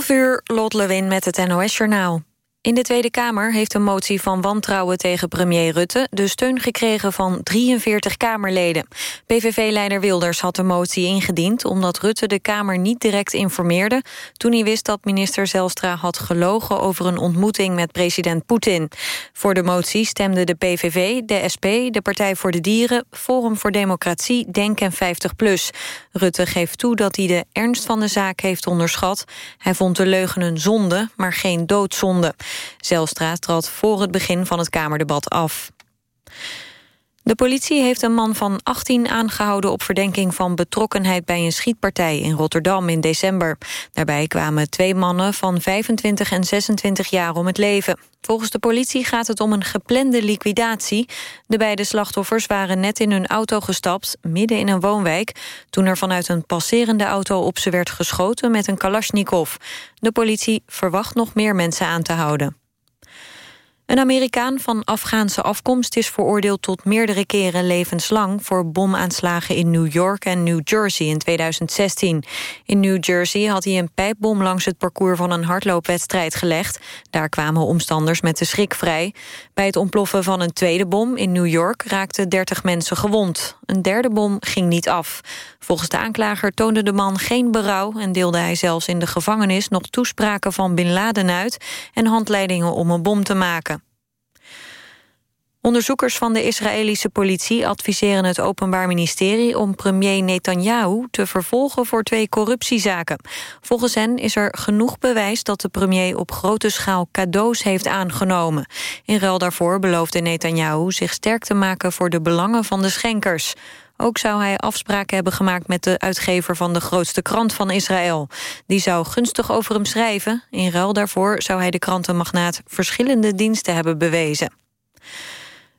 11 uur, Lot Lewin met het NOS-journaal. In de Tweede Kamer heeft een motie van wantrouwen tegen premier Rutte... de steun gekregen van 43 Kamerleden. PVV-leider Wilders had de motie ingediend... omdat Rutte de Kamer niet direct informeerde... toen hij wist dat minister Zelstra had gelogen... over een ontmoeting met president Poetin. Voor de motie stemden de PVV, de SP, de Partij voor de Dieren... Forum voor Democratie, DENK en 50PLUS. Rutte geeft toe dat hij de ernst van de zaak heeft onderschat. Hij vond de leugen een zonde, maar geen doodzonde. Zelstra trad voor het begin van het Kamerdebat af. De politie heeft een man van 18 aangehouden op verdenking van betrokkenheid bij een schietpartij in Rotterdam in december. Daarbij kwamen twee mannen van 25 en 26 jaar om het leven. Volgens de politie gaat het om een geplande liquidatie. De beide slachtoffers waren net in hun auto gestapt, midden in een woonwijk... toen er vanuit een passerende auto op ze werd geschoten met een kalasjnikov. De politie verwacht nog meer mensen aan te houden. Een Amerikaan van Afghaanse afkomst is veroordeeld tot meerdere keren levenslang voor bomaanslagen in New York en New Jersey in 2016. In New Jersey had hij een pijpbom langs het parcours van een hardloopwedstrijd gelegd. Daar kwamen omstanders met de schrik vrij. Bij het ontploffen van een tweede bom in New York raakten 30 mensen gewond. Een derde bom ging niet af. Volgens de aanklager toonde de man geen berouw en deelde hij zelfs in de gevangenis nog toespraken van Bin Laden uit en handleidingen om een bom te maken. Onderzoekers van de Israëlische politie adviseren het Openbaar Ministerie om premier Netanyahu te vervolgen voor twee corruptiezaken. Volgens hen is er genoeg bewijs dat de premier op grote schaal cadeaus heeft aangenomen. In ruil daarvoor beloofde Netanyahu zich sterk te maken voor de belangen van de schenkers. Ook zou hij afspraken hebben gemaakt met de uitgever van de grootste krant van Israël. Die zou gunstig over hem schrijven. In ruil daarvoor zou hij de krantenmagnaat verschillende diensten hebben bewezen.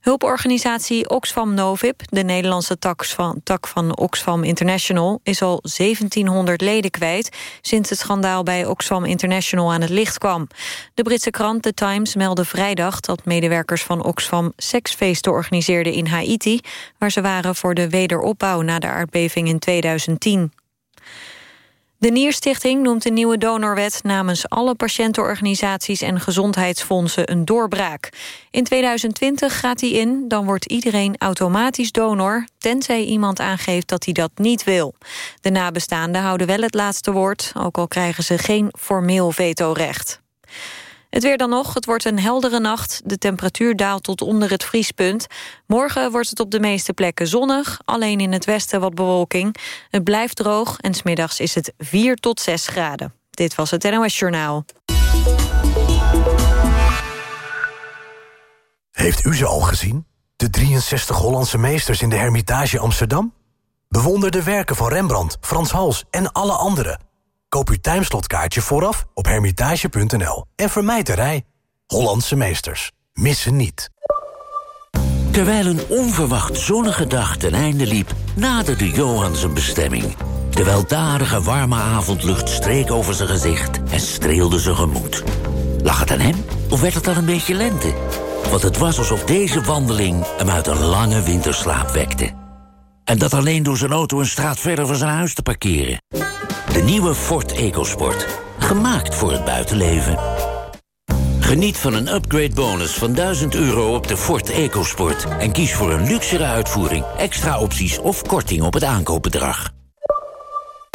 Hulporganisatie Oxfam Novib, de Nederlandse tak van, tak van Oxfam International... is al 1700 leden kwijt sinds het schandaal bij Oxfam International aan het licht kwam. De Britse krant The Times meldde vrijdag dat medewerkers van Oxfam... seksfeesten organiseerden in Haiti, waar ze waren voor de wederopbouw na de aardbeving in 2010. De Nierstichting noemt de nieuwe donorwet namens alle patiëntenorganisaties en gezondheidsfondsen een doorbraak. In 2020 gaat die in, dan wordt iedereen automatisch donor, tenzij iemand aangeeft dat hij dat niet wil. De nabestaanden houden wel het laatste woord, ook al krijgen ze geen formeel vetorecht. Het weer dan nog, het wordt een heldere nacht. De temperatuur daalt tot onder het vriespunt. Morgen wordt het op de meeste plekken zonnig. Alleen in het westen wat bewolking. Het blijft droog en smiddags is het 4 tot 6 graden. Dit was het NOS Journaal. Heeft u ze al gezien? De 63 Hollandse meesters in de Hermitage Amsterdam? Bewonder de werken van Rembrandt, Frans Hals en alle anderen... Koop uw timeslotkaartje vooraf op hermitage.nl. En vermijd de rij. Hollandse meesters. Missen niet. Terwijl een onverwacht zonnige dag ten einde liep... naderde Johan zijn bestemming. De weldadige warme avondlucht streek over zijn gezicht... en streelde zijn gemoed. Lag het aan hem of werd het al een beetje lente? Want het was alsof deze wandeling hem uit een lange winterslaap wekte. En dat alleen door zijn auto een straat verder van zijn huis te parkeren. De nieuwe Ford EcoSport. Gemaakt voor het buitenleven. Geniet van een upgrade bonus van 1000 euro op de Ford EcoSport. En kies voor een luxere uitvoering, extra opties of korting op het aankoopbedrag.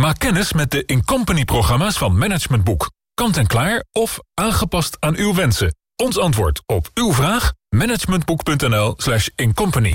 Maak kennis met de Incompany-programma's van Management Boek. Kant-en-klaar of aangepast aan uw wensen. Ons antwoord op uw vraag? managementboek.nl slash incompany.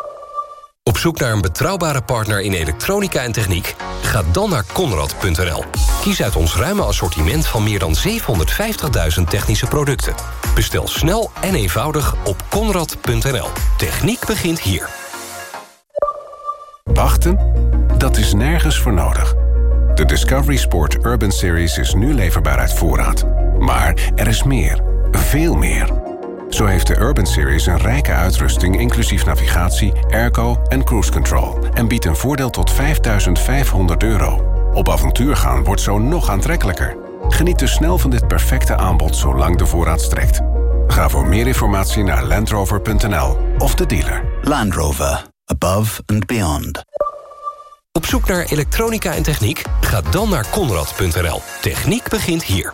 Zoek naar een betrouwbare partner in elektronica en techniek? Ga dan naar Conrad.nl. Kies uit ons ruime assortiment van meer dan 750.000 technische producten. Bestel snel en eenvoudig op Conrad.nl. Techniek begint hier. Wachten? Dat is nergens voor nodig. De Discovery Sport Urban Series is nu leverbaar uit voorraad. Maar er is meer. Veel meer. Zo heeft de Urban Series een rijke uitrusting inclusief navigatie, airco en cruise control... en biedt een voordeel tot 5500 euro. Op avontuur gaan wordt zo nog aantrekkelijker. Geniet dus snel van dit perfecte aanbod zolang de voorraad strekt. Ga voor meer informatie naar landrover.nl of de dealer. Land Rover. Above and beyond. Op zoek naar elektronica en techniek? Ga dan naar konrad.nl. Techniek begint hier.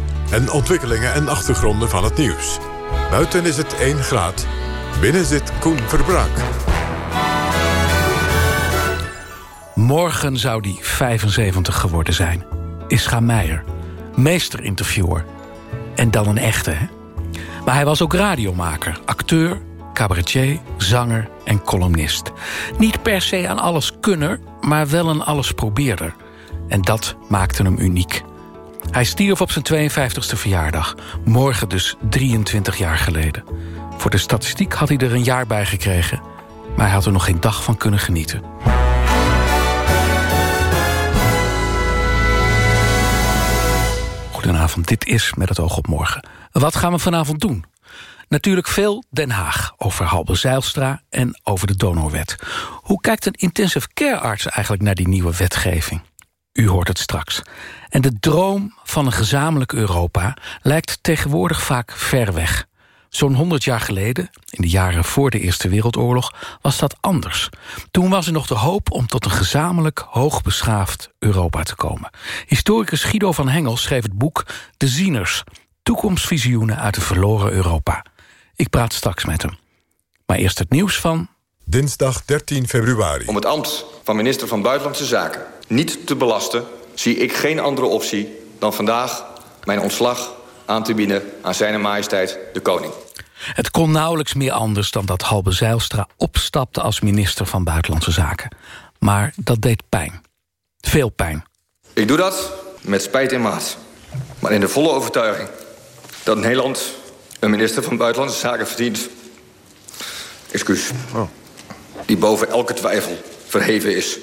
en ontwikkelingen en achtergronden van het nieuws. Buiten is het 1 graad. Binnen zit Koen Verbraak. Morgen zou die 75 geworden zijn. Ischa Meijer, meesterinterviewer. En dan een echte, hè? Maar hij was ook radiomaker, acteur, cabaretier, zanger en columnist. Niet per se aan alles kunner, maar wel een alles probeerder. En dat maakte hem uniek. Hij stierf op zijn 52e verjaardag. Morgen dus 23 jaar geleden. Voor de statistiek had hij er een jaar bij gekregen... maar hij had er nog geen dag van kunnen genieten. Goedenavond, dit is Met het oog op morgen. Wat gaan we vanavond doen? Natuurlijk veel Den Haag, over Halbe Zijlstra en over de donorwet. Hoe kijkt een intensive care arts eigenlijk naar die nieuwe wetgeving? U hoort het straks. En de droom van een gezamenlijk Europa lijkt tegenwoordig vaak ver weg. Zo'n 100 jaar geleden, in de jaren voor de Eerste Wereldoorlog, was dat anders. Toen was er nog de hoop om tot een gezamenlijk, hoogbeschaafd Europa te komen. Historicus Guido van Hengel schreef het boek De Zieners, toekomstvisioenen uit een verloren Europa. Ik praat straks met hem. Maar eerst het nieuws van... Dinsdag 13 februari. Om het ambt van minister van Buitenlandse Zaken niet te belasten... zie ik geen andere optie dan vandaag mijn ontslag aan te bieden aan zijn majesteit de koning. Het kon nauwelijks meer anders dan dat Halbe Zijlstra opstapte als minister van Buitenlandse Zaken. Maar dat deed pijn. Veel pijn. Ik doe dat met spijt en maat. Maar in de volle overtuiging dat Nederland een minister van Buitenlandse Zaken verdient. Excuus. Oh. Die boven elke twijfel verheven is.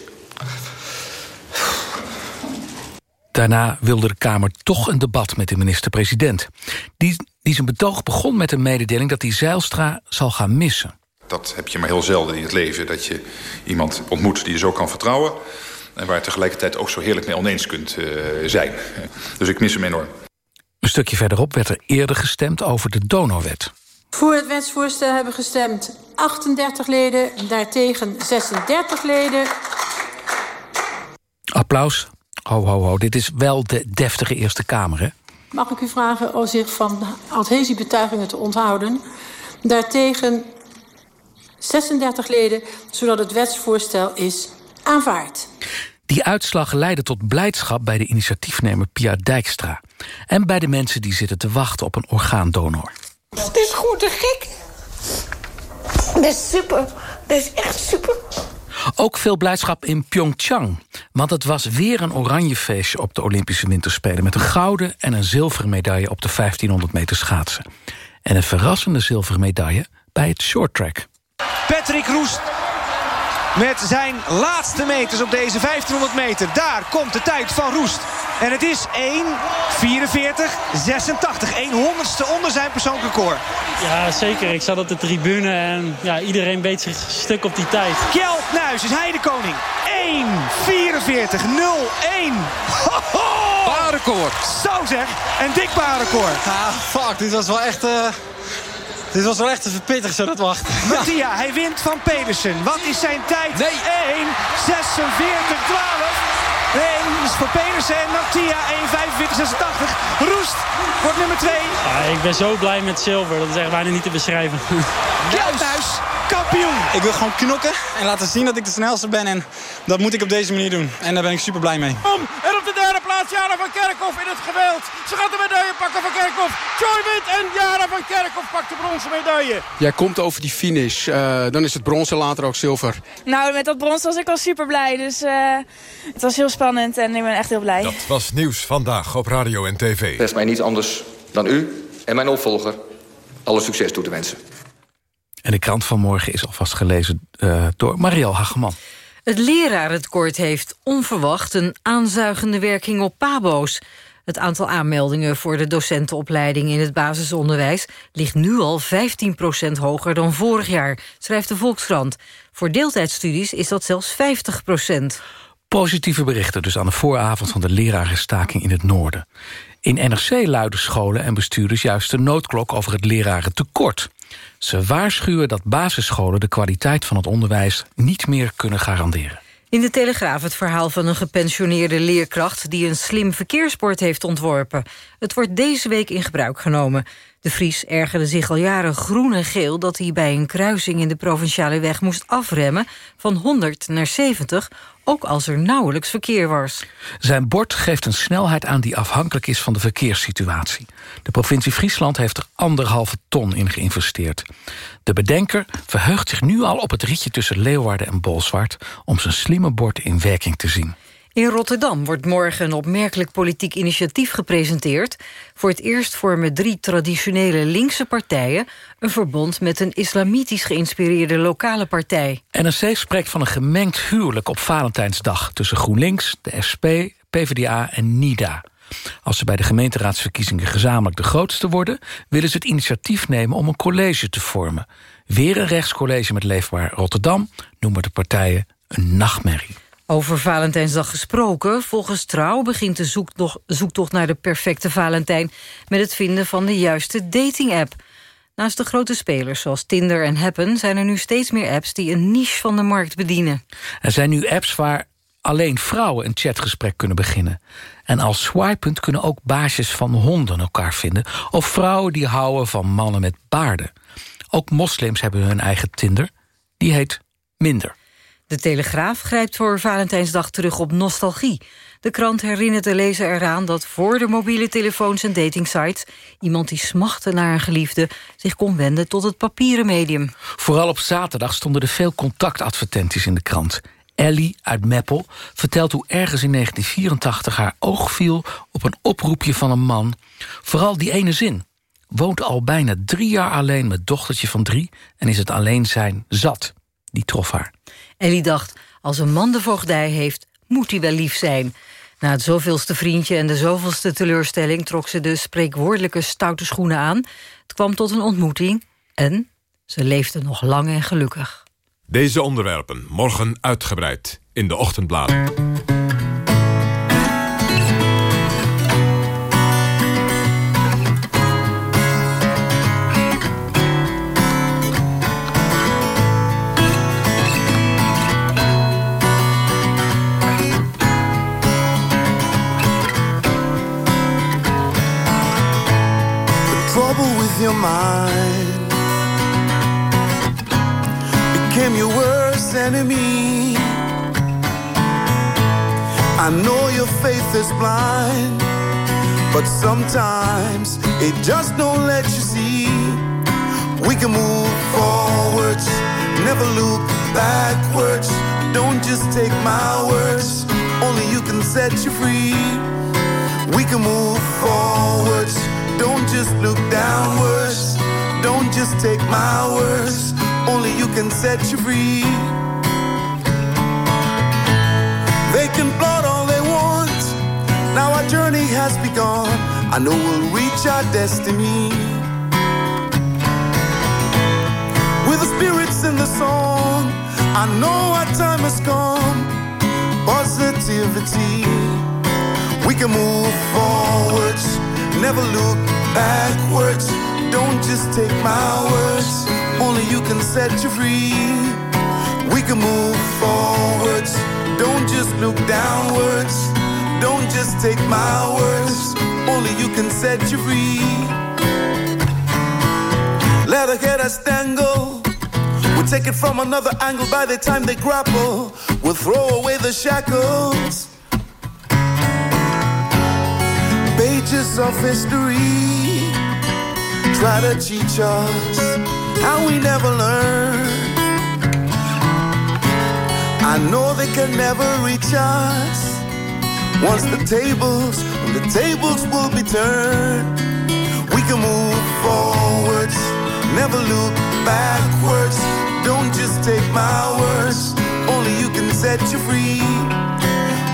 Daarna wilde de Kamer toch een debat met de minister-president. Die, die zijn betoog begon met een mededeling dat hij Zeilstra zal gaan missen. Dat heb je maar heel zelden in het leven. Dat je iemand ontmoet die je zo kan vertrouwen... en waar je tegelijkertijd ook zo heerlijk mee oneens kunt uh, zijn. Dus ik mis hem enorm. Een stukje verderop werd er eerder gestemd over de donorwet. Voor het wetsvoorstel hebben gestemd 38 leden, daartegen 36 leden. Applaus. Ho, ho, ho. Dit is wel de deftige Eerste Kamer, hè? Mag ik u vragen om zich van adhesiebetuigingen te onthouden? Daartegen 36 leden, zodat het wetsvoorstel is aanvaard. Die uitslag leidde tot blijdschap bij de initiatiefnemer Pia Dijkstra... en bij de mensen die zitten te wachten op een orgaandonor. Het is goed te gek. Dat is super. Dat is echt super. Ook veel blijdschap in Pyeongchang. Want het was weer een oranje feestje op de Olympische Winterspelen... met een gouden en een zilveren medaille op de 1500 meter schaatsen. En een verrassende zilveren medaille bij het shorttrack. Patrick Roest met zijn laatste meters op deze 1500 meter. Daar komt de tijd van Roest. En het is 1.44.86. 1 honderdste onder zijn persoonlijk record. Ja, zeker. Ik zat op de tribune en ja, iedereen beet zich stuk op die tijd. Kjeld Nuis is hij de koning. 1.44.01. Baanrecord. Zo zeg. Een dik baanrecord. Ah, fuck. Dit was wel echt... Uh... Dit was wel echt te verpittig zo dat wachten. Mattia, hij wint van Pedersen. Wat is zijn tijd? Nee. 1, 46, 12. Nee, dus voor Pedersen en Mattia 1, 45, 86. Roest wordt nummer 2. Ja, ik ben zo blij met zilver. Dat is echt bijna niet te beschrijven. Kjelthuis, kampioen. Ik wil gewoon knokken en laten zien dat ik de snelste ben. En dat moet ik op deze manier doen. En daar ben ik super blij mee. Om, en op de derde plaats. Jara van Kerkhoff in het geweld. Ze gaat de medaille pakken van Kerkhoff. Joy wint en Jara van Kerkhoff pakt de bronzen medaille. Jij komt over die finish. Uh, dan is het bronzen, later ook zilver. Nou, met dat brons was ik al super blij. Dus uh, het was heel spannend en ik ben echt heel blij. Dat was nieuws vandaag op radio en tv. Rest mij niet anders dan u en mijn opvolger alle succes toe te wensen. En de krant van morgen is alvast gelezen uh, door Marielle Hageman. Het lerarentekort heeft onverwacht een aanzuigende werking op pabo's. Het aantal aanmeldingen voor de docentenopleiding in het basisonderwijs... ligt nu al 15% hoger dan vorig jaar, schrijft de Volkskrant. Voor deeltijdstudies is dat zelfs 50% Positieve berichten dus aan de vooravond van de lerarenstaking in het noorden. In NRC luiden scholen en bestuurders juist de noodklok over het lerarentekort. Ze waarschuwen dat basisscholen de kwaliteit van het onderwijs niet meer kunnen garanderen. In de Telegraaf het verhaal van een gepensioneerde leerkracht... die een slim verkeersbord heeft ontworpen. Het wordt deze week in gebruik genomen. De Vries ergerde zich al jaren groen en geel... dat hij bij een kruising in de provinciale weg moest afremmen... van 100 naar 70, ook als er nauwelijks verkeer was. Zijn bord geeft een snelheid aan die afhankelijk is van de verkeerssituatie. De provincie Friesland heeft er anderhalve ton in geïnvesteerd. De bedenker verheugt zich nu al op het ritje tussen Leeuwarden en Bolsward... om zijn slimme bord in werking te zien. In Rotterdam wordt morgen een opmerkelijk politiek initiatief gepresenteerd. Voor het eerst vormen drie traditionele linkse partijen... een verbond met een islamitisch geïnspireerde lokale partij. NRC spreekt van een gemengd huwelijk op Valentijnsdag... tussen GroenLinks, de SP, PvdA en NIDA. Als ze bij de gemeenteraadsverkiezingen gezamenlijk de grootste worden... willen ze het initiatief nemen om een college te vormen. Weer een rechtscollege met Leefbaar Rotterdam noemen de partijen een nachtmerrie. Over Valentijnsdag gesproken. Volgens Trouw begint de zoektocht, naar de perfecte Valentijn... met het vinden van de juiste dating-app. Naast de grote spelers zoals Tinder en Happen... zijn er nu steeds meer apps die een niche van de markt bedienen. Er zijn nu apps waar alleen vrouwen een chatgesprek kunnen beginnen. En als swipend kunnen ook baasjes van honden elkaar vinden... of vrouwen die houden van mannen met baarden. Ook moslims hebben hun eigen Tinder. Die heet Minder. De Telegraaf grijpt voor Valentijnsdag terug op nostalgie. De krant herinnert de lezer eraan dat voor de mobiele telefoons en datingsites... iemand die smachtte naar een geliefde zich kon wenden tot het papieren medium. Vooral op zaterdag stonden er veel contactadvertenties in de krant. Ellie uit Meppel vertelt hoe ergens in 1984 haar oog viel... op een oproepje van een man. Vooral die ene zin. Woont al bijna drie jaar alleen met dochtertje van drie... en is het alleen zijn zat. Die trof haar. Ellie dacht, als een man de voogdij heeft, moet hij wel lief zijn. Na het zoveelste vriendje en de zoveelste teleurstelling... trok ze de spreekwoordelijke stoute schoenen aan. Het kwam tot een ontmoeting en ze leefde nog lang en gelukkig. Deze onderwerpen morgen uitgebreid in de ochtendbladen. Faith is blind, but sometimes it just don't let you see. We can move forwards, never look backwards. Don't just take my words, only you can set you free. We can move forwards don't just look downwards. Don't just take my words. Only you can set you free. Our journey has begun. I know we'll reach our destiny. With the spirits in the song, I know our time has come. Positivity. We can move forwards Never look backwards. Don't just take my words. Only you can set you free. We can move forwards. Don't just look downwards. Don't just take my words. Only you can set you free. Let her get us tangle. We'll take it from another angle by the time they grapple. We'll throw away the shackles pages of history try to teach us how we never learn. I know they can never reach us. Once the tables, the tables will be turned, we can move forwards, never look backwards. Don't just take my words, only you can set you free.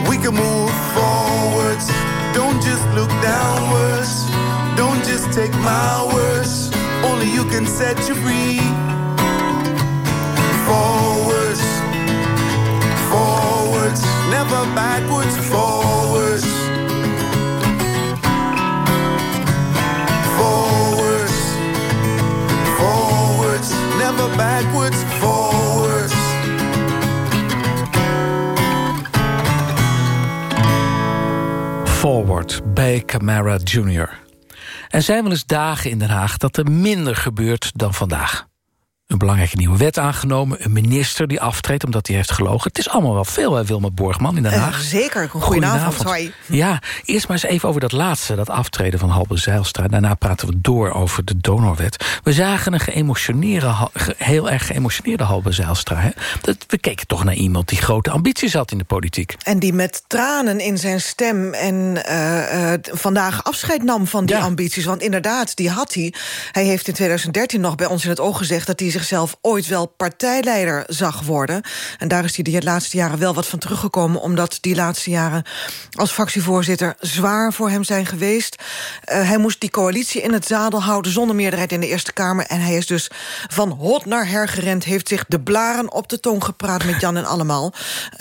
We can move forwards, don't just look downwards. Don't just take my words, only you can set you free. Never backwards, forwards. Forwards, forwards, never backwards, forwards. Forward bij Camara Jr. Er zijn wel eens dagen in Den Haag dat er minder gebeurt dan vandaag. Een belangrijke nieuwe wet aangenomen, een minister die aftreedt omdat hij heeft gelogen. Het is allemaal wel veel, hè, Wilma Borgman in Den Haag. Uh, zeker, goedenavond. Ja, eerst maar eens even over dat laatste, dat aftreden van Halbe Zijlstra. Daarna praten we door over de donorwet. We zagen een geëmotioneerde, heel erg geëmotioneerde Halbe Zijlstra. Hè? Dat, we keken toch naar iemand die grote ambities had in de politiek. En die met tranen in zijn stem en uh, uh, vandaag afscheid nam van die ja. ambities. Want inderdaad, die had hij. Hij heeft in 2013 nog bij ons in het oog gezegd... dat hij zichzelf ooit wel partijleider zag worden. En daar is hij de laatste jaren wel wat van teruggekomen... omdat die laatste jaren als fractievoorzitter zwaar voor hem zijn geweest. Uh, hij moest die coalitie in het zadel houden zonder meerderheid in de Eerste Kamer. En hij is dus van hot naar her gerend... heeft zich de blaren op de tong gepraat met Jan en allemaal...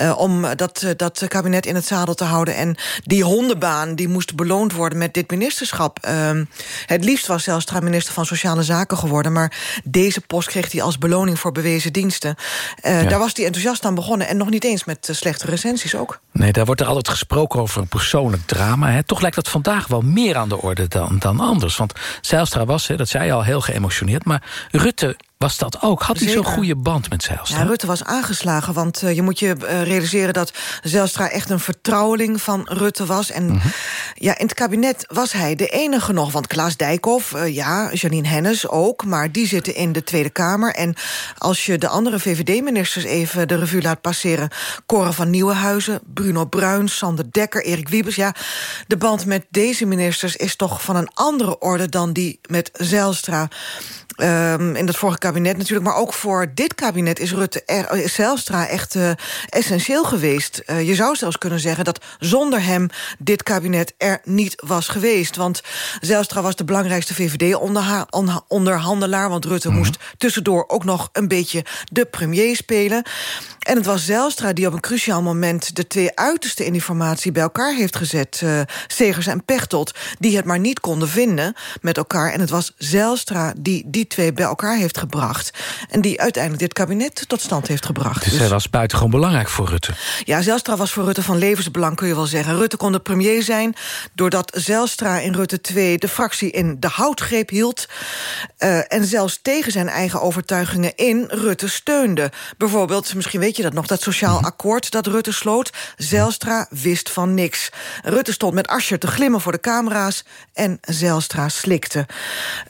Uh, om dat, dat kabinet in het zadel te houden. En die hondenbaan die moest beloond worden met dit ministerschap. Uh, het liefst was zelfs minister van Sociale Zaken geworden... maar deze post kreeg hij als beloning voor bewezen diensten. Uh, ja. Daar was hij enthousiast aan begonnen. En nog niet eens met uh, slechte recensies ook. Nee, daar wordt er altijd gesproken over een persoonlijk drama. Hè. Toch lijkt dat vandaag wel meer aan de orde dan, dan anders. Want Zijlstra was, hè, dat zei al, heel geëmotioneerd. Maar Rutte was dat ook? Had hij zo'n goede band met Zijlstra? Ja, Rutte was aangeslagen, want uh, je moet je uh, realiseren... dat Zijlstra echt een vertrouweling van Rutte was. En -hmm. ja, in het kabinet was hij de enige nog. Want Klaas Dijkhoff, uh, ja, Janine Hennis ook... maar die zitten in de Tweede Kamer. En als je de andere VVD-ministers even de revue laat passeren... Cora van Nieuwenhuizen, Bruno Bruins, Sander Dekker, Erik Wiebes... ja, de band met deze ministers is toch van een andere orde... dan die met Zijlstra... Um, in dat vorige kabinet natuurlijk. Maar ook voor dit kabinet is Rutte er, Zijlstra echt uh, essentieel geweest. Uh, je zou zelfs kunnen zeggen dat zonder hem dit kabinet er niet was geweest. Want Zijlstra was de belangrijkste VVD-onderhandelaar. Want Rutte mm -hmm. moest tussendoor ook nog een beetje de premier spelen. En het was Zijlstra die op een cruciaal moment... de twee uiterste in die formatie bij elkaar heeft gezet. Uh, Segers en Pechtold, die het maar niet konden vinden met elkaar. En het was Zijlstra die die twee bij elkaar heeft gebracht. En die uiteindelijk dit kabinet tot stand heeft gebracht. Dus, dus hij was buitengewoon belangrijk voor Rutte. Ja, Zijlstra was voor Rutte van levensbelang, kun je wel zeggen. Rutte kon de premier zijn doordat Zijlstra in Rutte 2... de fractie in de houtgreep hield. Uh, en zelfs tegen zijn eigen overtuigingen in Rutte steunde. Bijvoorbeeld, misschien weet je dat nog, dat sociaal akkoord dat Rutte sloot. Zijlstra wist van niks. Rutte stond met Ascher te glimmen voor de camera's... en Zijlstra slikte.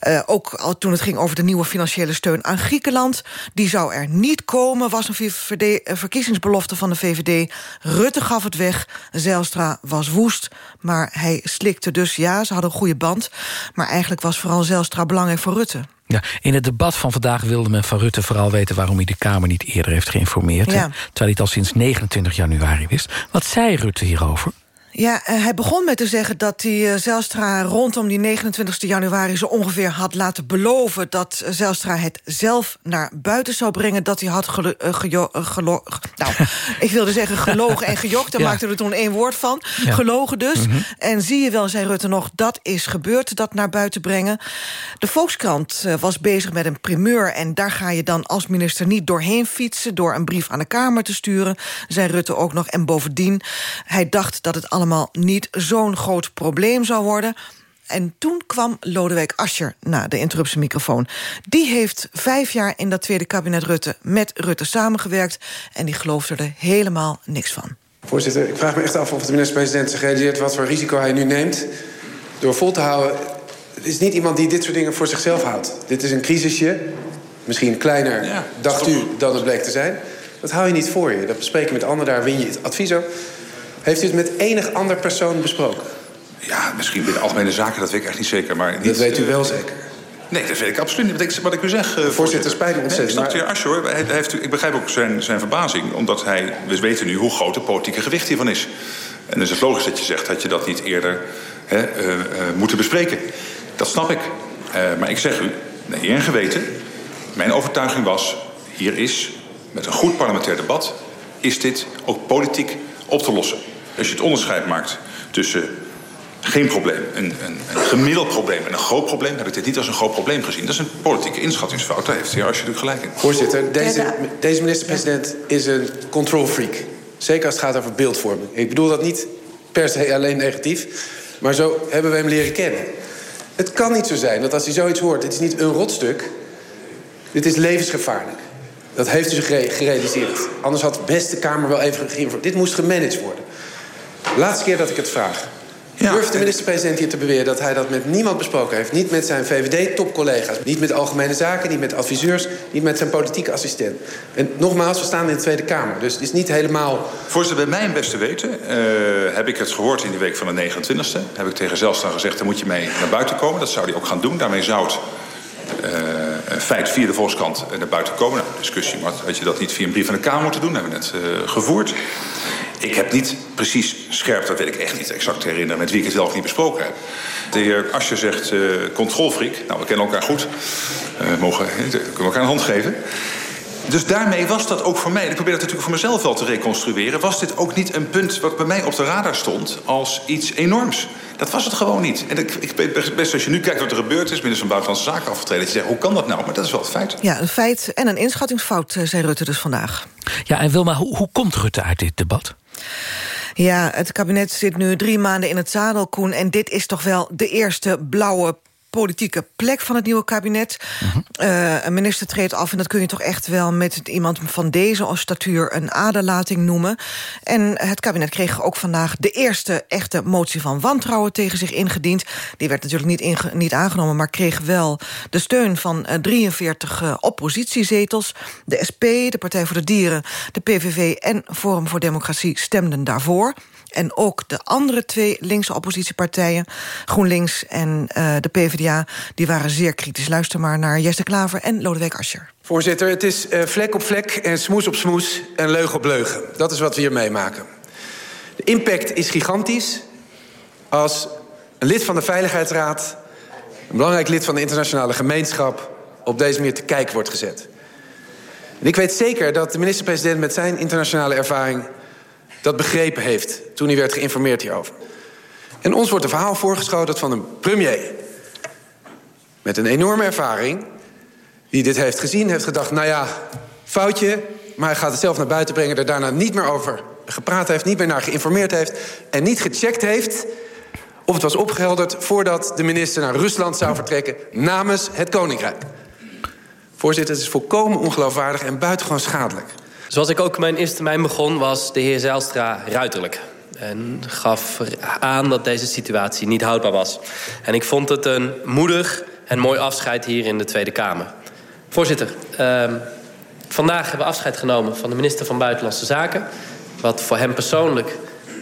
Uh, ook al toen het ging over de nieuwe financiële steun aan Griekenland. Die zou er niet komen, was een verkiezingsbelofte van de VVD. Rutte gaf het weg, Zijlstra was woest. Maar hij slikte dus, ja, ze hadden een goede band. Maar eigenlijk was vooral Zijlstra belangrijk voor Rutte. Ja, in het debat van vandaag wilde men van Rutte vooral weten... waarom hij de Kamer niet eerder heeft geïnformeerd. Ja. Terwijl hij het al sinds 29 januari wist. Wat zei Rutte hierover? Ja, hij begon met te zeggen dat hij Zelstra rondom die 29 januari... zo ongeveer had laten beloven dat Zelstra het zelf naar buiten zou brengen... dat hij had gelo uh, gelo gelo nou, ik wilde zeggen gelogen en gejokt. Daar ja. maakte er toen één woord van. Ja. Gelogen dus. Mm -hmm. En zie je wel, zei Rutte nog, dat is gebeurd, dat naar buiten brengen. De Volkskrant was bezig met een primeur... en daar ga je dan als minister niet doorheen fietsen... door een brief aan de Kamer te sturen, zei Rutte ook nog. En bovendien, hij dacht dat het allemaal allemaal niet zo'n groot probleem zou worden. En toen kwam Lodewijk Asscher naar de interruptie microfoon. Die heeft vijf jaar in dat tweede kabinet Rutte met Rutte samengewerkt... en die geloofde er helemaal niks van. Voorzitter, ik vraag me echt af of de minister-president zich realiseert... wat voor risico hij nu neemt. Door vol te houden... Het is niet iemand die dit soort dingen voor zichzelf houdt. Dit is een crisisje. Misschien kleiner, Ja, dacht u, dan het bleek te zijn. Dat hou je niet voor je. Dat bespreek je met anderen, daar win je het advies op. Heeft u het met enig ander persoon besproken? Ja, misschien binnen algemene zaken, dat weet ik echt niet zeker. Maar niet, Dat weet u eh, wel zeker. Nee, dat weet ik absoluut niet. Wat ik, wat ik u zeg, eh, voorzitter. spijt me ontzettend, Nee, ik snap maar- hoor. Hij, heeft, ik begrijp ook zijn, zijn verbazing. Omdat hij... We weten nu hoe groot het politieke gewicht hiervan is. En dan is het logisch dat je zegt... dat je dat niet eerder hè, eh, moeten bespreken. Dat snap ik. Maar ik zeg u, naar eer en geweten... mijn overtuiging was... hier is, met een goed parlementair debat... is dit ook politiek op te lossen. Als je het onderscheid maakt tussen geen probleem. Een, een, een gemiddeld probleem en een groot probleem... heb ik dit niet als een groot probleem gezien. Dat is een politieke inschattingsfout. Daar heeft de heer natuurlijk gelijk in. Voorzitter, deze, deze minister-president is een control freak. Zeker als het gaat over beeldvorming. Ik bedoel dat niet per se alleen negatief. Maar zo hebben we hem leren kennen. Het kan niet zo zijn dat als hij zoiets hoort... dit is niet een rotstuk, dit is levensgevaarlijk. Dat heeft u zich gere- gerealiseerd. Anders had de beste Kamer wel even geïnformeerd. Dit moest gemanaged worden. Laatste keer dat ik het vraag. Durft de minister-president hier te beweren dat hij dat met niemand besproken heeft? Niet met zijn VVD-topcollega's, niet met algemene zaken, niet met adviseurs, niet met zijn politieke assistent. En nogmaals, we staan in de Tweede Kamer, dus het is niet helemaal. Voorzitter, bij mijn beste weten eh, heb ik het gehoord in de week van de 29e. Heb ik tegen Zelstra gezegd, dan moet je mee naar buiten komen. Dat zou hij ook gaan doen. Daarmee zou het eh, een feit via de Volkskrant eh, naar buiten komen. Nou, discussie, maar had je dat niet via een brief van de Kamer moeten doen? Dat hebben we net eh, gevoerd. Ik heb niet precies scherp, dat weet ik echt niet exact herinneren... met wie ik het wel of niet besproken heb. De heer Asje zegt eh controlfreak. Nou, we kennen elkaar goed. Eh, we mogen, we kunnen elkaar een hand geven. Dus daarmee was dat ook voor mij... en ik probeer dat natuurlijk voor mezelf wel te reconstrueren... was dit ook niet een punt wat bij mij op de radar stond als iets enorms. Dat was het gewoon niet. En ik, ik weet best als je nu kijkt wat er gebeurd is... minister van Buitenlandse Zaken afgetreden... dat je zegt, hoe kan dat nou? Maar dat is wel het feit. Ja, een feit en een inschattingsfout, eh, zei Rutte dus vandaag. Ja, en Wilma, hoe, hoe komt Rutte uit dit debat? Ja, het kabinet zit nu drie maanden in het zadel, Koen... en dit is toch wel de eerste blauwe politieke plek van het nieuwe kabinet. Eh, een minister treedt af en dat kun je toch echt wel... met iemand van deze statuur een aderlating noemen. En het kabinet kreeg ook vandaag de eerste echte motie van wantrouwen tegen zich ingediend. Die werd natuurlijk niet, inge- niet aangenomen, maar kreeg wel de steun van eh, 43 eh, oppositiezetels. De SP, de Partij voor de Dieren, de PVV en Forum voor Democratie stemden daarvoor. En ook de andere twee linkse oppositiepartijen... GroenLinks en eh, de PvdA, die waren zeer kritisch. Luister maar naar Jesse Klaver en Lodewijk Asscher. Voorzitter, het is eh, vlek op vlek en smoes op smoes en leugen op leugen. Dat is wat we hier meemaken. De impact is gigantisch als een lid van de Veiligheidsraad... een belangrijk lid van de internationale gemeenschap... op deze manier te kijk wordt gezet. En ik weet zeker dat de minister-president met zijn internationale ervaring... dat begrepen heeft toen hij werd geïnformeerd hierover. En ons wordt een verhaal voorgeschoten van een premier... met een enorme ervaring die dit heeft gezien, heeft gedacht... nou ja, foutje, maar hij gaat het zelf naar buiten brengen... er daarna niet meer over gepraat heeft, niet meer naar geïnformeerd heeft... en niet gecheckt heeft of het was opgehelderd... voordat de minister naar Rusland zou vertrekken namens het Koninkrijk. Voorzitter, het is volkomen ongeloofwaardig en buitengewoon schadelijk. Zoals ik ook mijn eerste termijn begon, was de heer Zijlstra ruiterlijk. En gaf aan dat deze situatie niet houdbaar was. En ik vond het een moedig en mooi afscheid hier in de Tweede Kamer. Voorzitter, uh, vandaag hebben we afscheid genomen van de minister van Buitenlandse Zaken. Wat voor hem persoonlijk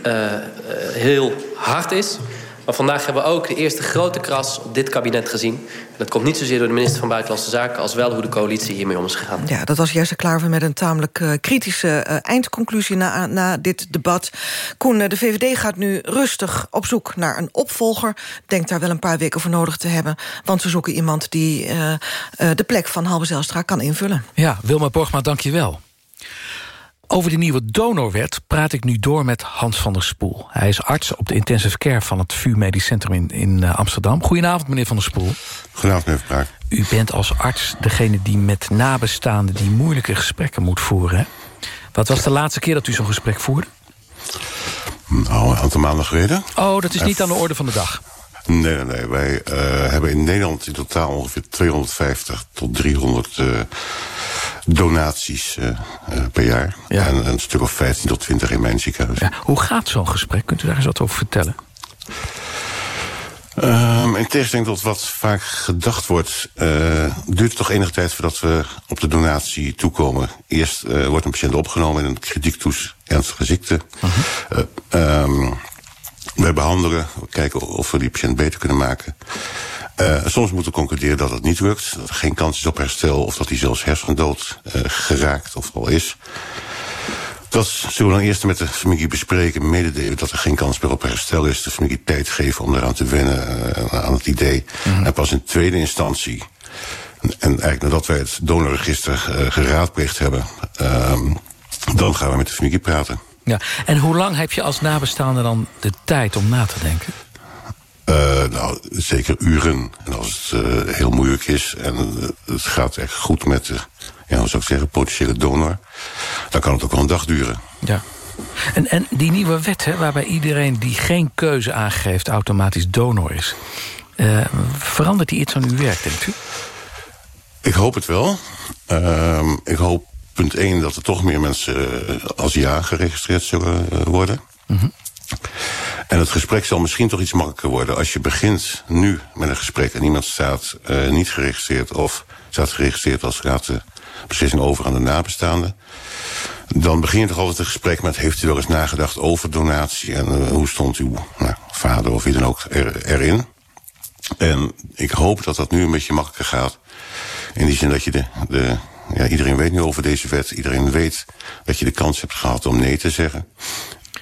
uh, uh, heel hard is. Maar vandaag hebben we ook de eerste grote kras op dit kabinet gezien. En dat komt niet zozeer door de minister van Buitenlandse Zaken... als wel hoe de coalitie hiermee om is gegaan. Ja, dat was Jesse Klaver met een tamelijk uh, kritische uh, eindconclusie na, na dit debat. Koen, de VVD gaat nu rustig op zoek naar een opvolger. Denkt daar wel een paar weken voor nodig te hebben. Want ze zoeken iemand die uh, de plek van Halbe Zijlstra kan invullen. Ja, Wilma Borgma, dank je wel. Over de nieuwe donorwet praat ik nu door met Hans van der Spoel. Hij is arts op de intensive care van het VU Medisch Centrum in, in Amsterdam. Goedenavond, meneer van der Spoel. Goedenavond, meneer Verbraak. U bent als arts degene die met nabestaanden... die moeilijke gesprekken moet voeren. Hè? Wat was de laatste keer dat u zo'n gesprek voerde? Nou, een aantal maanden geleden. Oh, dat is niet aan de orde van de dag. Nee, nee, nee. Wij uh, hebben in Nederland in totaal ongeveer 250 tot 300 uh, donaties uh, per jaar. Ja. En een stuk of 15 tot 20 in mijn ziekenhuis. Ja. Hoe gaat zo'n gesprek? Kunt u daar eens wat over vertellen? Um, in tegenstelling tot wat vaak gedacht wordt... Uh, duurt het toch enige tijd voordat we op de donatie toekomen. Eerst uh, wordt een patiënt opgenomen in een kritiektoes ernstige ziekte. Uh -huh. um, we behandelen, we kijken of we die patiënt beter kunnen maken. Soms moeten we concluderen dat het niet lukt. Dat er geen kans is op herstel of dat hij zelfs hersendood geraakt of al is. Dat zullen we dan eerst met de familie bespreken, mededelen dat er geen kans meer op herstel is. De familie tijd geven om eraan te wennen, uh, aan het idee. Mm -hmm. En pas in tweede instantie, en eigenlijk nadat wij het donorregister geraadpleegd hebben, uh, dan gaan we met de familie praten. Ja, en hoe lang heb je als nabestaande dan de tijd om na te denken? Uh, nou, zeker uren. En als het uh, heel moeilijk is en het gaat echt goed met de, ja, hoe zou ik zeggen, potentiële donor, dan kan het ook wel een dag duren. Ja. En, en die nieuwe wet, hè, waarbij iedereen die geen keuze aangeeft automatisch donor is, verandert die iets aan uw werk, denkt u? Ik hoop het wel. Ehm, ik hoop, punt 1, dat er toch meer mensen als ja geregistreerd zullen worden. Mm -hmm. En het gesprek zal misschien toch iets makkelijker worden... als je begint nu met een gesprek en iemand staat uh, niet geregistreerd... of staat geregistreerd als gaat de beslissing over aan de nabestaanden... dan begin je toch altijd een gesprek met... heeft u wel eens nagedacht over donatie... en uh, hoe stond uw nou, vader of wie dan ook er, erin? En ik hoop dat dat nu een beetje makkelijker gaat. In die zin dat je de... de ja, iedereen weet nu over deze wet. Iedereen weet dat je de kans hebt gehad om nee te zeggen.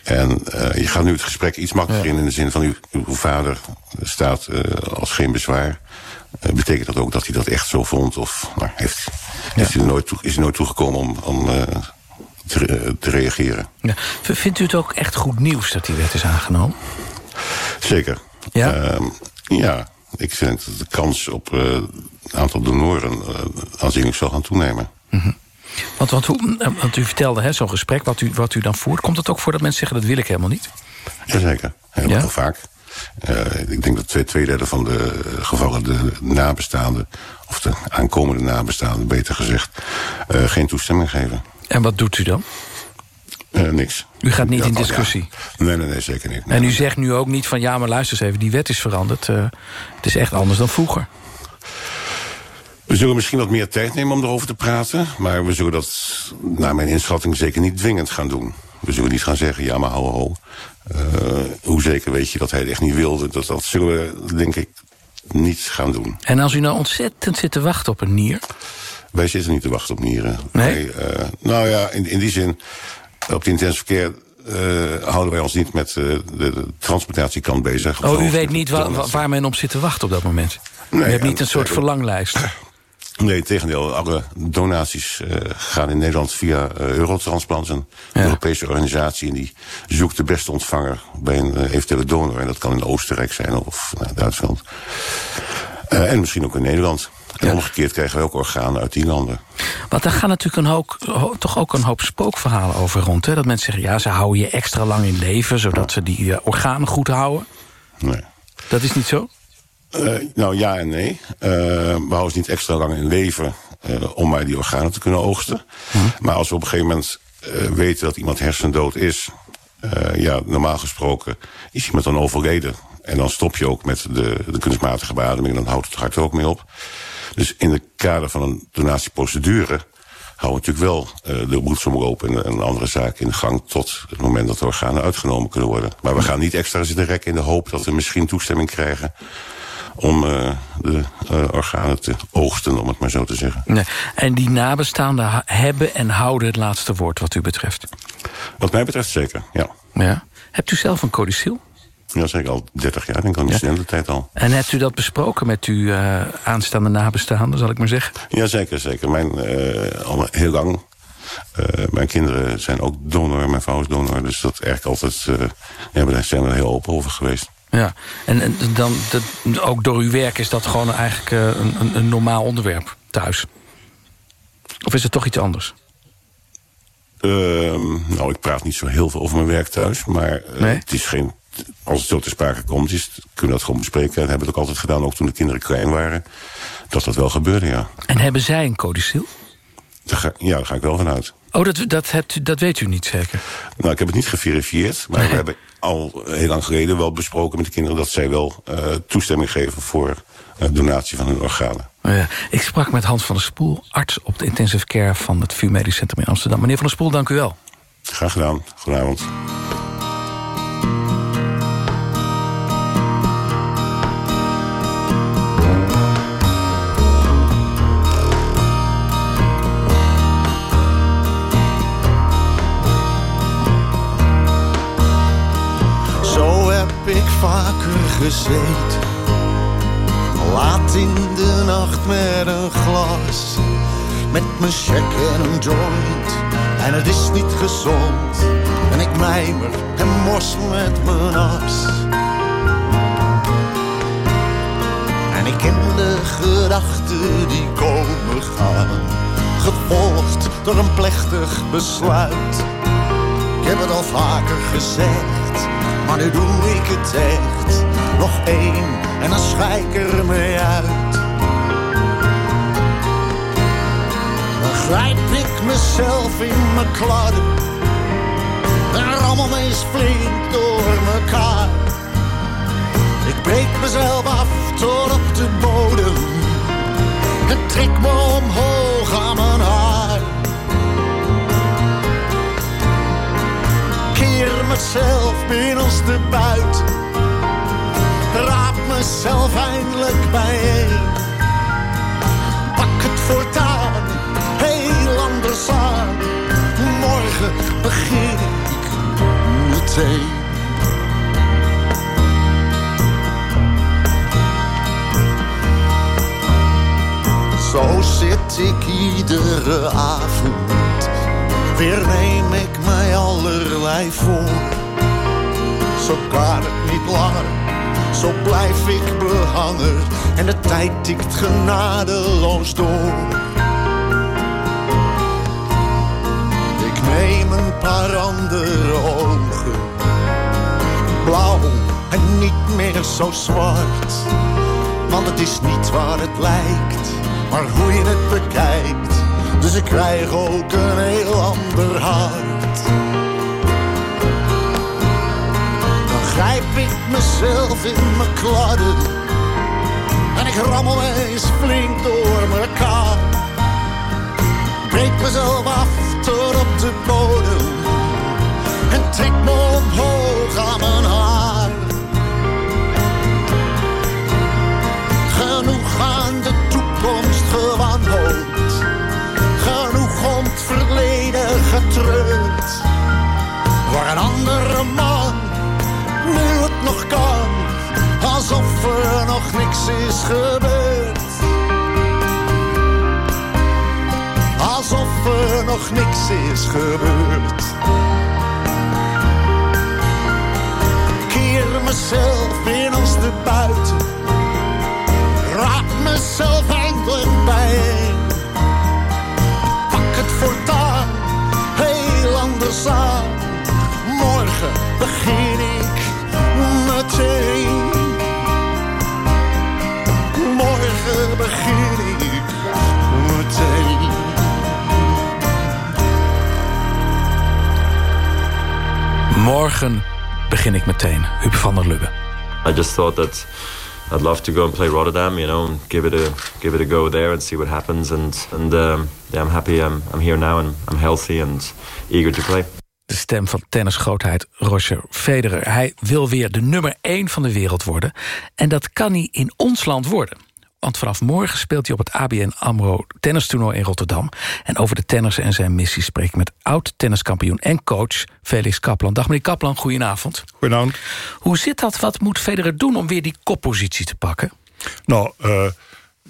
En uh, je gaat nu het gesprek iets makkelijker ja. in... in de zin van uw, uw vader staat uh, als geen bezwaar. Uh, betekent dat ook dat hij dat echt zo vond? Of nou, heeft, ja. heeft hij er nooit toe, is hij nooit toegekomen om, om te, te, reageren? Ja. Vindt u het ook echt goed nieuws dat die wet is aangenomen? Zeker. Ja? ja, ik vind dat de kans op een aantal donoren aanzienlijk zal gaan toenemen. Mm -hmm. Want, want, hoe, want u vertelde zo'n gesprek wat u, wat u dan voert. Komt het ook voor dat mensen zeggen dat wil ik helemaal niet? Jazeker, helemaal ja? vaak. Uh, ik denk dat twee, twee derde van de gevallen de nabestaanden... of de aankomende nabestaanden, beter gezegd... Uh, geen toestemming geven. En wat doet u dan? Uh, niks. U gaat niet in discussie? Ja. Nee, nee, nee, zeker niet. Nee, en u nee. zegt nu ook niet van... ja, maar luister eens even, die wet is veranderd. het is echt anders dan vroeger. We zullen misschien wat meer tijd nemen om erover te praten. Maar we zullen dat, naar mijn inschatting, zeker niet dwingend gaan doen. We zullen niet gaan zeggen, ja maar ho ho. Uh, hoe zeker weet je dat hij het echt niet wilde? Dat, dat zullen we, denk ik, niet gaan doen. En als u nou ontzettend zit te wachten op een nier? Wij zitten niet te wachten op nieren. Nee? Wij, uh, nou ja, in, in die zin, op de intensive care... Uh, houden wij ons niet met de, de transplantatiekant bezig. Oh, u weet niet waar, waar men op zit te wachten op dat moment? Nee, u hebt niet een soort verlanglijst? Nee, tegendeel. Alle donaties uh, gaan in Nederland via uh, Eurotransplant, een ja. Europese organisatie. En die zoekt de beste ontvanger bij een uh, eventuele donor. En dat kan in Oostenrijk zijn of nou, Duitsland. en misschien ook in Nederland. En ja. omgekeerd krijgen we ook organen uit die landen. Want daar gaan natuurlijk een hoop, toch ook een hoop spookverhalen over rond. Hè? Dat mensen zeggen, ja, ze houden je extra lang in leven... zodat ze die organen goed houden. Nee. Dat is niet zo? Uh, nou, ja en nee. Uh, we houden ze niet extra lang in leven uh, om maar die organen te kunnen oogsten. Hm. Maar als we op een gegeven moment weten dat iemand hersendood is... ja, normaal gesproken is iemand dan overleden. En dan stop je ook met de, de kunstmatige beademing... en dan houdt het hart er ook mee op. Dus in het kader van een donatieprocedure... houden we natuurlijk wel de bloedsomloop en, en andere zaken in gang... tot het moment dat de organen uitgenomen kunnen worden. Maar we gaan niet extra zitten rekken in de hoop dat we misschien toestemming krijgen om uh, de uh, organen te oogsten, om het maar zo te zeggen. Nee. En die nabestaanden hebben en houden het laatste woord wat u betreft? Wat mij betreft zeker, ja. ja. Hebt u zelf een codicil? Ja, zeker al 30 jaar, denk ik al ja. de tijd al. En hebt u dat besproken met uw uh, aanstaande nabestaanden, zal ik maar zeggen? Ja, zeker, zeker. Mijn, al heel lang uh, mijn kinderen zijn ook donor, mijn vrouw is donor. Dus dat eigenlijk altijd, uh, ja, daar zijn we er heel open over geweest. Ja, en, en dan, dat, ook door uw werk is dat gewoon eigenlijk uh, een, een, normaal onderwerp thuis? Of is het toch iets anders? Uh, nou, ik praat niet zo heel veel over mijn werk thuis. Maar uh, nee? het is geen, als het zo te sprake komt, is, kunnen we dat gewoon bespreken. En hebben we het ook altijd gedaan, ook toen de kinderen klein waren. Dat dat wel gebeurde, ja. En hebben zij een codicil? Ga, ja, daar ga ik wel vanuit. Oh, dat, dat, hebt, dat weet u niet zeker? Nou, ik heb het niet geverifieerd, maar we hebben al heel lang geleden wel besproken met de kinderen dat zij wel eh, toestemming geven voor eh, donatie van hun organen. Oh ja. Ik sprak met Hans van der Spoel, arts op de intensive care van het VU Medisch Centrum in Amsterdam. Meneer van der Spoel, dank u wel. Graag gedaan. Goedenavond. Laat in de nacht met een glas. Met mijn check en een joint. En het is niet gezond. En ik mijmer en mors met mijn as. En ik ken de gedachten die komen gaan. Gevolgd door een plechtig besluit. Ik heb het al vaker gezegd, maar nu doe ik het echt. Nog één en dan schijk er mee uit. Dan grijp ik mezelf in mijn kladden. En rammel me eens flink door mekaar. Ik breek mezelf af tot op de bodem. En trek me omhoog aan mijn haar. Mezelf binnenste buiten. Raap mezelf eindelijk bijeen. Pak het voortaan heel anders aan. Morgen begin ik meteen. Zo zit ik iedere avond Weer neem ik mij allerlei voor. Zo kan het niet langer, zo blijf ik behangen. En de tijd tikt genadeloos door. Ik neem een paar andere ogen. Blauw en niet meer zo zwart. Want het is niet waar het lijkt, maar hoe je het bekijkt. Dus ik krijg ook een heel ander hart. Dan grijp ik mezelf in mijn kladden. En ik rammel eens flink door mekaar. Breek mezelf af tot op de bodem. En trek me omhoog aan mijn haar. Genoeg aan de toekomst gewanhoop getreurd. Voor een andere man, nu het nog kan, alsof er nog niks is gebeurd. Alsof er nog niks is gebeurd. Keer mezelf binnenste buiten, raap mezelf eindelijk anders aan. Morgen begin ik meteen. Morgen begin ik meteen. Morgen begin ik meteen. Huub van der Lubbe. I just thought that I'd love to go and play Rotterdam, you know, and give it a give it a go there and see what happens. And and um, yeah, I'm happy I'm I'm here now and I'm healthy and eager to play. De stem van tennisgrootheid Roger Federer. Hij wil weer de nummer 1 van de wereld worden. En dat kan hij in ons land worden. Want vanaf morgen speelt hij op het ABN AMRO tennistoernooi in Rotterdam. En over de tenners en zijn missie spreek ik met oud-tenniskampioen en coach Felix Kaplan. Dag meneer Kaplan, goedenavond. Goedenavond. Hoe zit dat? Wat moet Federer doen om weer die koppositie te pakken? Nou, uh,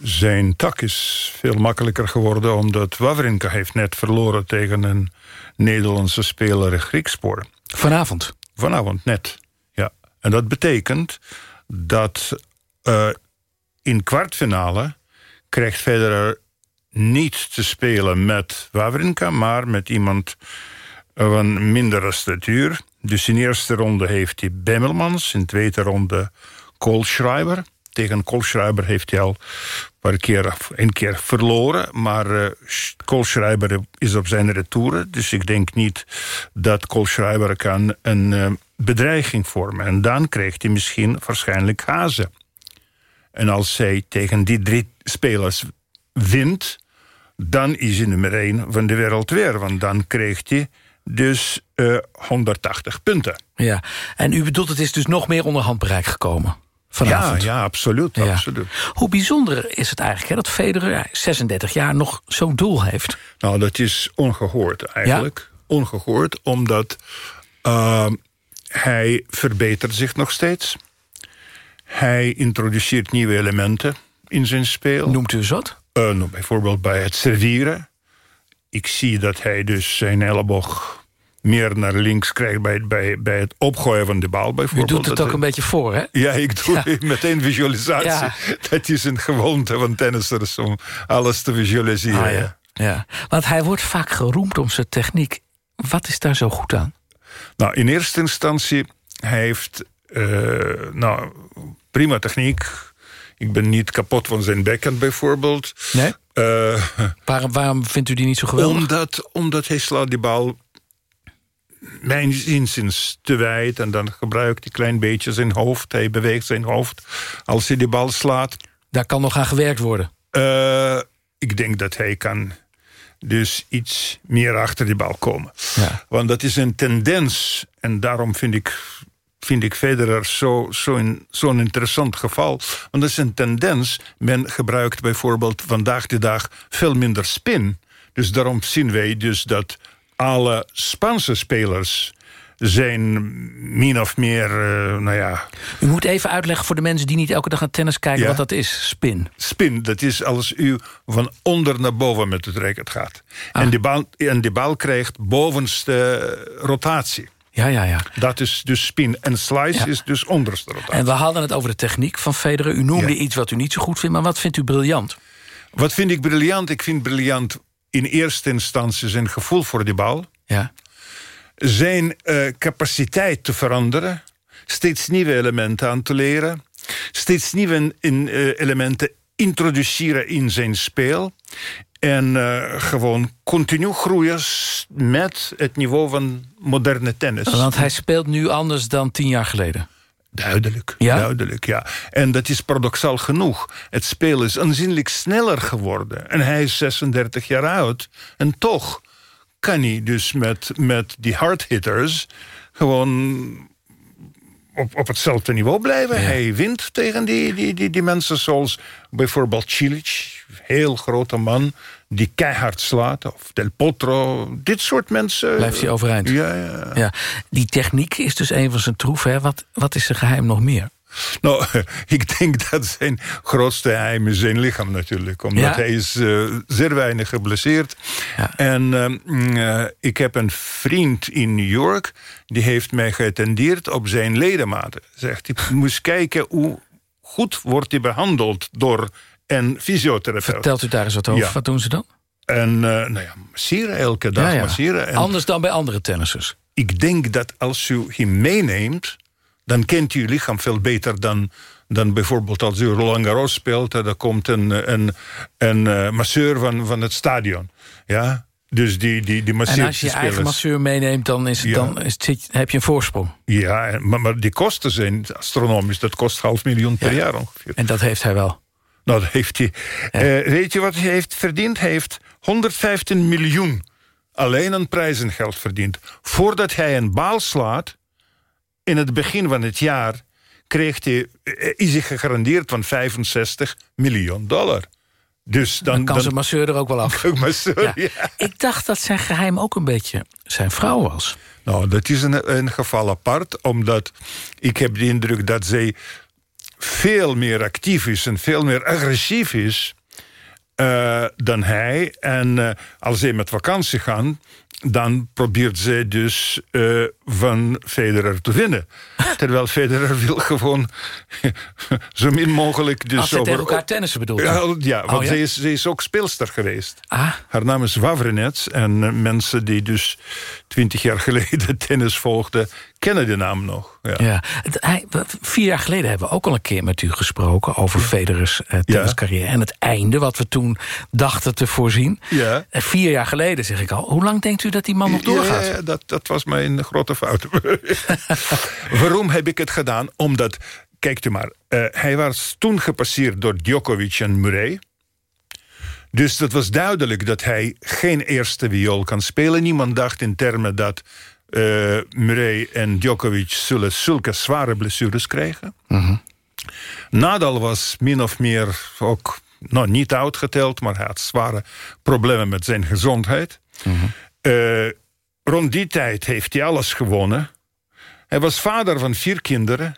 zijn tak is veel makkelijker geworden... omdat Wawrinka heeft net verloren tegen een Nederlandse speler Griekspoor. Vanavond? Vanavond, net, ja. En dat betekent dat uh, in kwartfinale krijgt Federer niet te spelen met Wawrinka... maar met iemand van mindere statuur. Dus in eerste ronde heeft hij Bemmelmans, in tweede ronde Kohlschreiber. Tegen Koolschreiber heeft hij al een keer, een keer verloren. Maar uh, Koolschreiber is op zijn retouren. Dus ik denk niet dat Koolschreiber kan een uh, bedreiging vormen. En dan krijgt hij misschien waarschijnlijk hazen. En als zij tegen die drie spelers wint... dan is hij nummer één van de wereld weer. Want dan krijgt hij dus uh, 180 punten. Ja, en u bedoelt het is dus nog meer onder handbereik gekomen? Vanavond. Ja, ja, absoluut, Ja. absoluut. Hoe bijzonder is het eigenlijk hè, dat Federer, ja, 36 jaar, nog zo'n doel heeft? Nou, dat is ongehoord eigenlijk. Ongehoord, omdat uh, hij verbetert zich nog steeds. Hij introduceert nieuwe elementen in zijn speel. Noemt u eens wat? Uh, nou, bijvoorbeeld bij het servieren. Ik zie dat hij dus zijn elleboog meer naar links krijgt bij, bij, bij het opgooien van de bal U bijvoorbeeld. doet het Dat ook een beetje voor, hè? Ja, ik doe Ja. meteen visualisatie. Ja. Dat is een gewoonte van tennissers om alles te visualiseren. Ah, ja. ja. Want hij wordt vaak geroemd om zijn techniek. Wat is daar zo goed aan? Nou, in eerste instantie, hij heeft eh, nou, prima techniek. Ik ben niet kapot van zijn backhand bijvoorbeeld. Nee? Eh, waarom, waarom vindt u die niet zo geweldig? Omdat, omdat hij slaat die bal mijn inziens te wijd... en dan gebruikt hij klein beetje zijn hoofd. Hij beweegt zijn hoofd als hij die bal slaat. Daar kan nog aan gewerkt worden. Uh, ik denk dat hij kan dus iets meer achter die bal komen. Ja. Want dat is een tendens. En daarom vind ik, vind ik Federer zo'n zo in, zo interessant geval. Want dat is een tendens. Men gebruikt bijvoorbeeld vandaag de dag veel minder spin. Dus daarom zien wij dus dat alle Spaanse spelers zijn min of meer, uh, nou ja... U moet even uitleggen voor de mensen die niet elke dag naar tennis kijken... Ja. wat dat is, spin. Spin, dat is als u van onder naar boven met het racket gaat. Ah. En, die bal, en die bal krijgt bovenste rotatie. Ja, ja, ja. Dat is dus spin. En slice ja. is dus onderste rotatie. En we hadden het over de techniek van Federer. U noemde ja. iets wat u niet zo goed vindt, maar wat vindt u briljant? Wat vind ik briljant? Ik vind briljant in eerste instantie zijn gevoel voor die bal. Ja. Zijn uh, capaciteit te veranderen. Steeds nieuwe elementen aan te leren. Steeds nieuwe in, uh, elementen introduceren in zijn speel. En uh, gewoon continu groeien met het niveau van moderne tennis. Want hij speelt nu anders dan tien jaar geleden. Duidelijk, ja? duidelijk, ja. En dat is paradoxaal genoeg. Het spel is aanzienlijk sneller geworden. En hij is 36 jaar oud. En toch kan hij dus met, met die hardhitters... gewoon op, op hetzelfde niveau blijven. Ja. Hij wint tegen die, die, die, die mensen zoals bijvoorbeeld Cilic. Heel grote man die keihard slaat. Of Del Potro. Dit soort mensen. Blijft hij overeind. Ja, ja. ja. Die techniek is dus een van zijn troeven. Wat, wat is zijn geheim nog meer? Nou, ik denk dat zijn grootste geheim is zijn lichaam natuurlijk. Omdat ja? hij is uh, zeer weinig geblesseerd. Ja. En uh, ik heb een vriend in New York... die heeft mij geattendeerd op zijn ledematen. Zegt, ik moest kijken hoe goed wordt hij behandeld... door een fysiotherapeut. Vertelt u daar eens wat over? Ja. Wat doen ze dan? En uh, nou ja, masseren elke dag. Ja, masseren. En Anders dan bij andere tennissers? Ik denk dat als u hem meeneemt dan kent u uw lichaam veel beter dan, dan bijvoorbeeld als u Roland Garros speelt. Dan komt een, een, een uh, masseur van, van het stadion. Ja? Dus die, die, die en als je je eigen masseur meeneemt, dan, is het, ja. dan is het, heb je een voorsprong. Ja, maar, maar die kosten zijn astronomisch. Dat kost half miljoen per ja. jaar ongeveer. En dat heeft hij wel? Nou, dat heeft hij. Ja. Uh, weet je wat hij heeft verdiend? Hij heeft 115 miljoen alleen aan prijzengeld verdiend. Voordat hij een baal slaat in het begin van het jaar kreeg hij, is hij gegarandeerd van 65 miljoen dollar. Dus dan, dan kan dan, zijn masseur er ook wel af. masseur, ja. Ja. Ik dacht dat zijn geheim ook een beetje zijn vrouw was. Nou, dat is een, een geval apart, omdat ik heb de indruk dat zij veel meer actief is en veel meer agressief is uh, dan hij. En uh, als zij met vakantie gaan, dan probeert zij dus uh, van Federer te winnen. Terwijl Federer wil gewoon zo min mogelijk... Dus Als over, tegen elkaar tennissen bedoelt. Ja, ja want Oh, ja? Ze, is, ze is ook speelster geweest. Ah. Haar naam is Wawrinets. En eh, mensen die dus twintig jaar geleden tennis volgden... kennen de naam nog. Ja. Ja. Vier jaar geleden hebben we ook al een keer met u gesproken... over Federer's eh, tenniscarrière. En het einde wat we toen dachten te voorzien. Ja. En vier jaar geleden zeg ik al. Hoe lang denkt u dat die man nog doorgaat? Ja, dat, dat was mijn grote fout. Waarom heb ik het gedaan? Omdat, kijkt u maar, eh, hij was toen gepasseerd door Djokovic en Murray. Dus dat was duidelijk dat hij geen eerste viool kan spelen. Niemand dacht in termen dat eh, Murray en Djokovic zullen zulke zware blessures krijgen. Nadal was min of meer ook nou, niet uitgeteld... maar hij had zware problemen met zijn gezondheid. Eh, rond die tijd heeft hij alles gewonnen. Hij was vader van vier kinderen.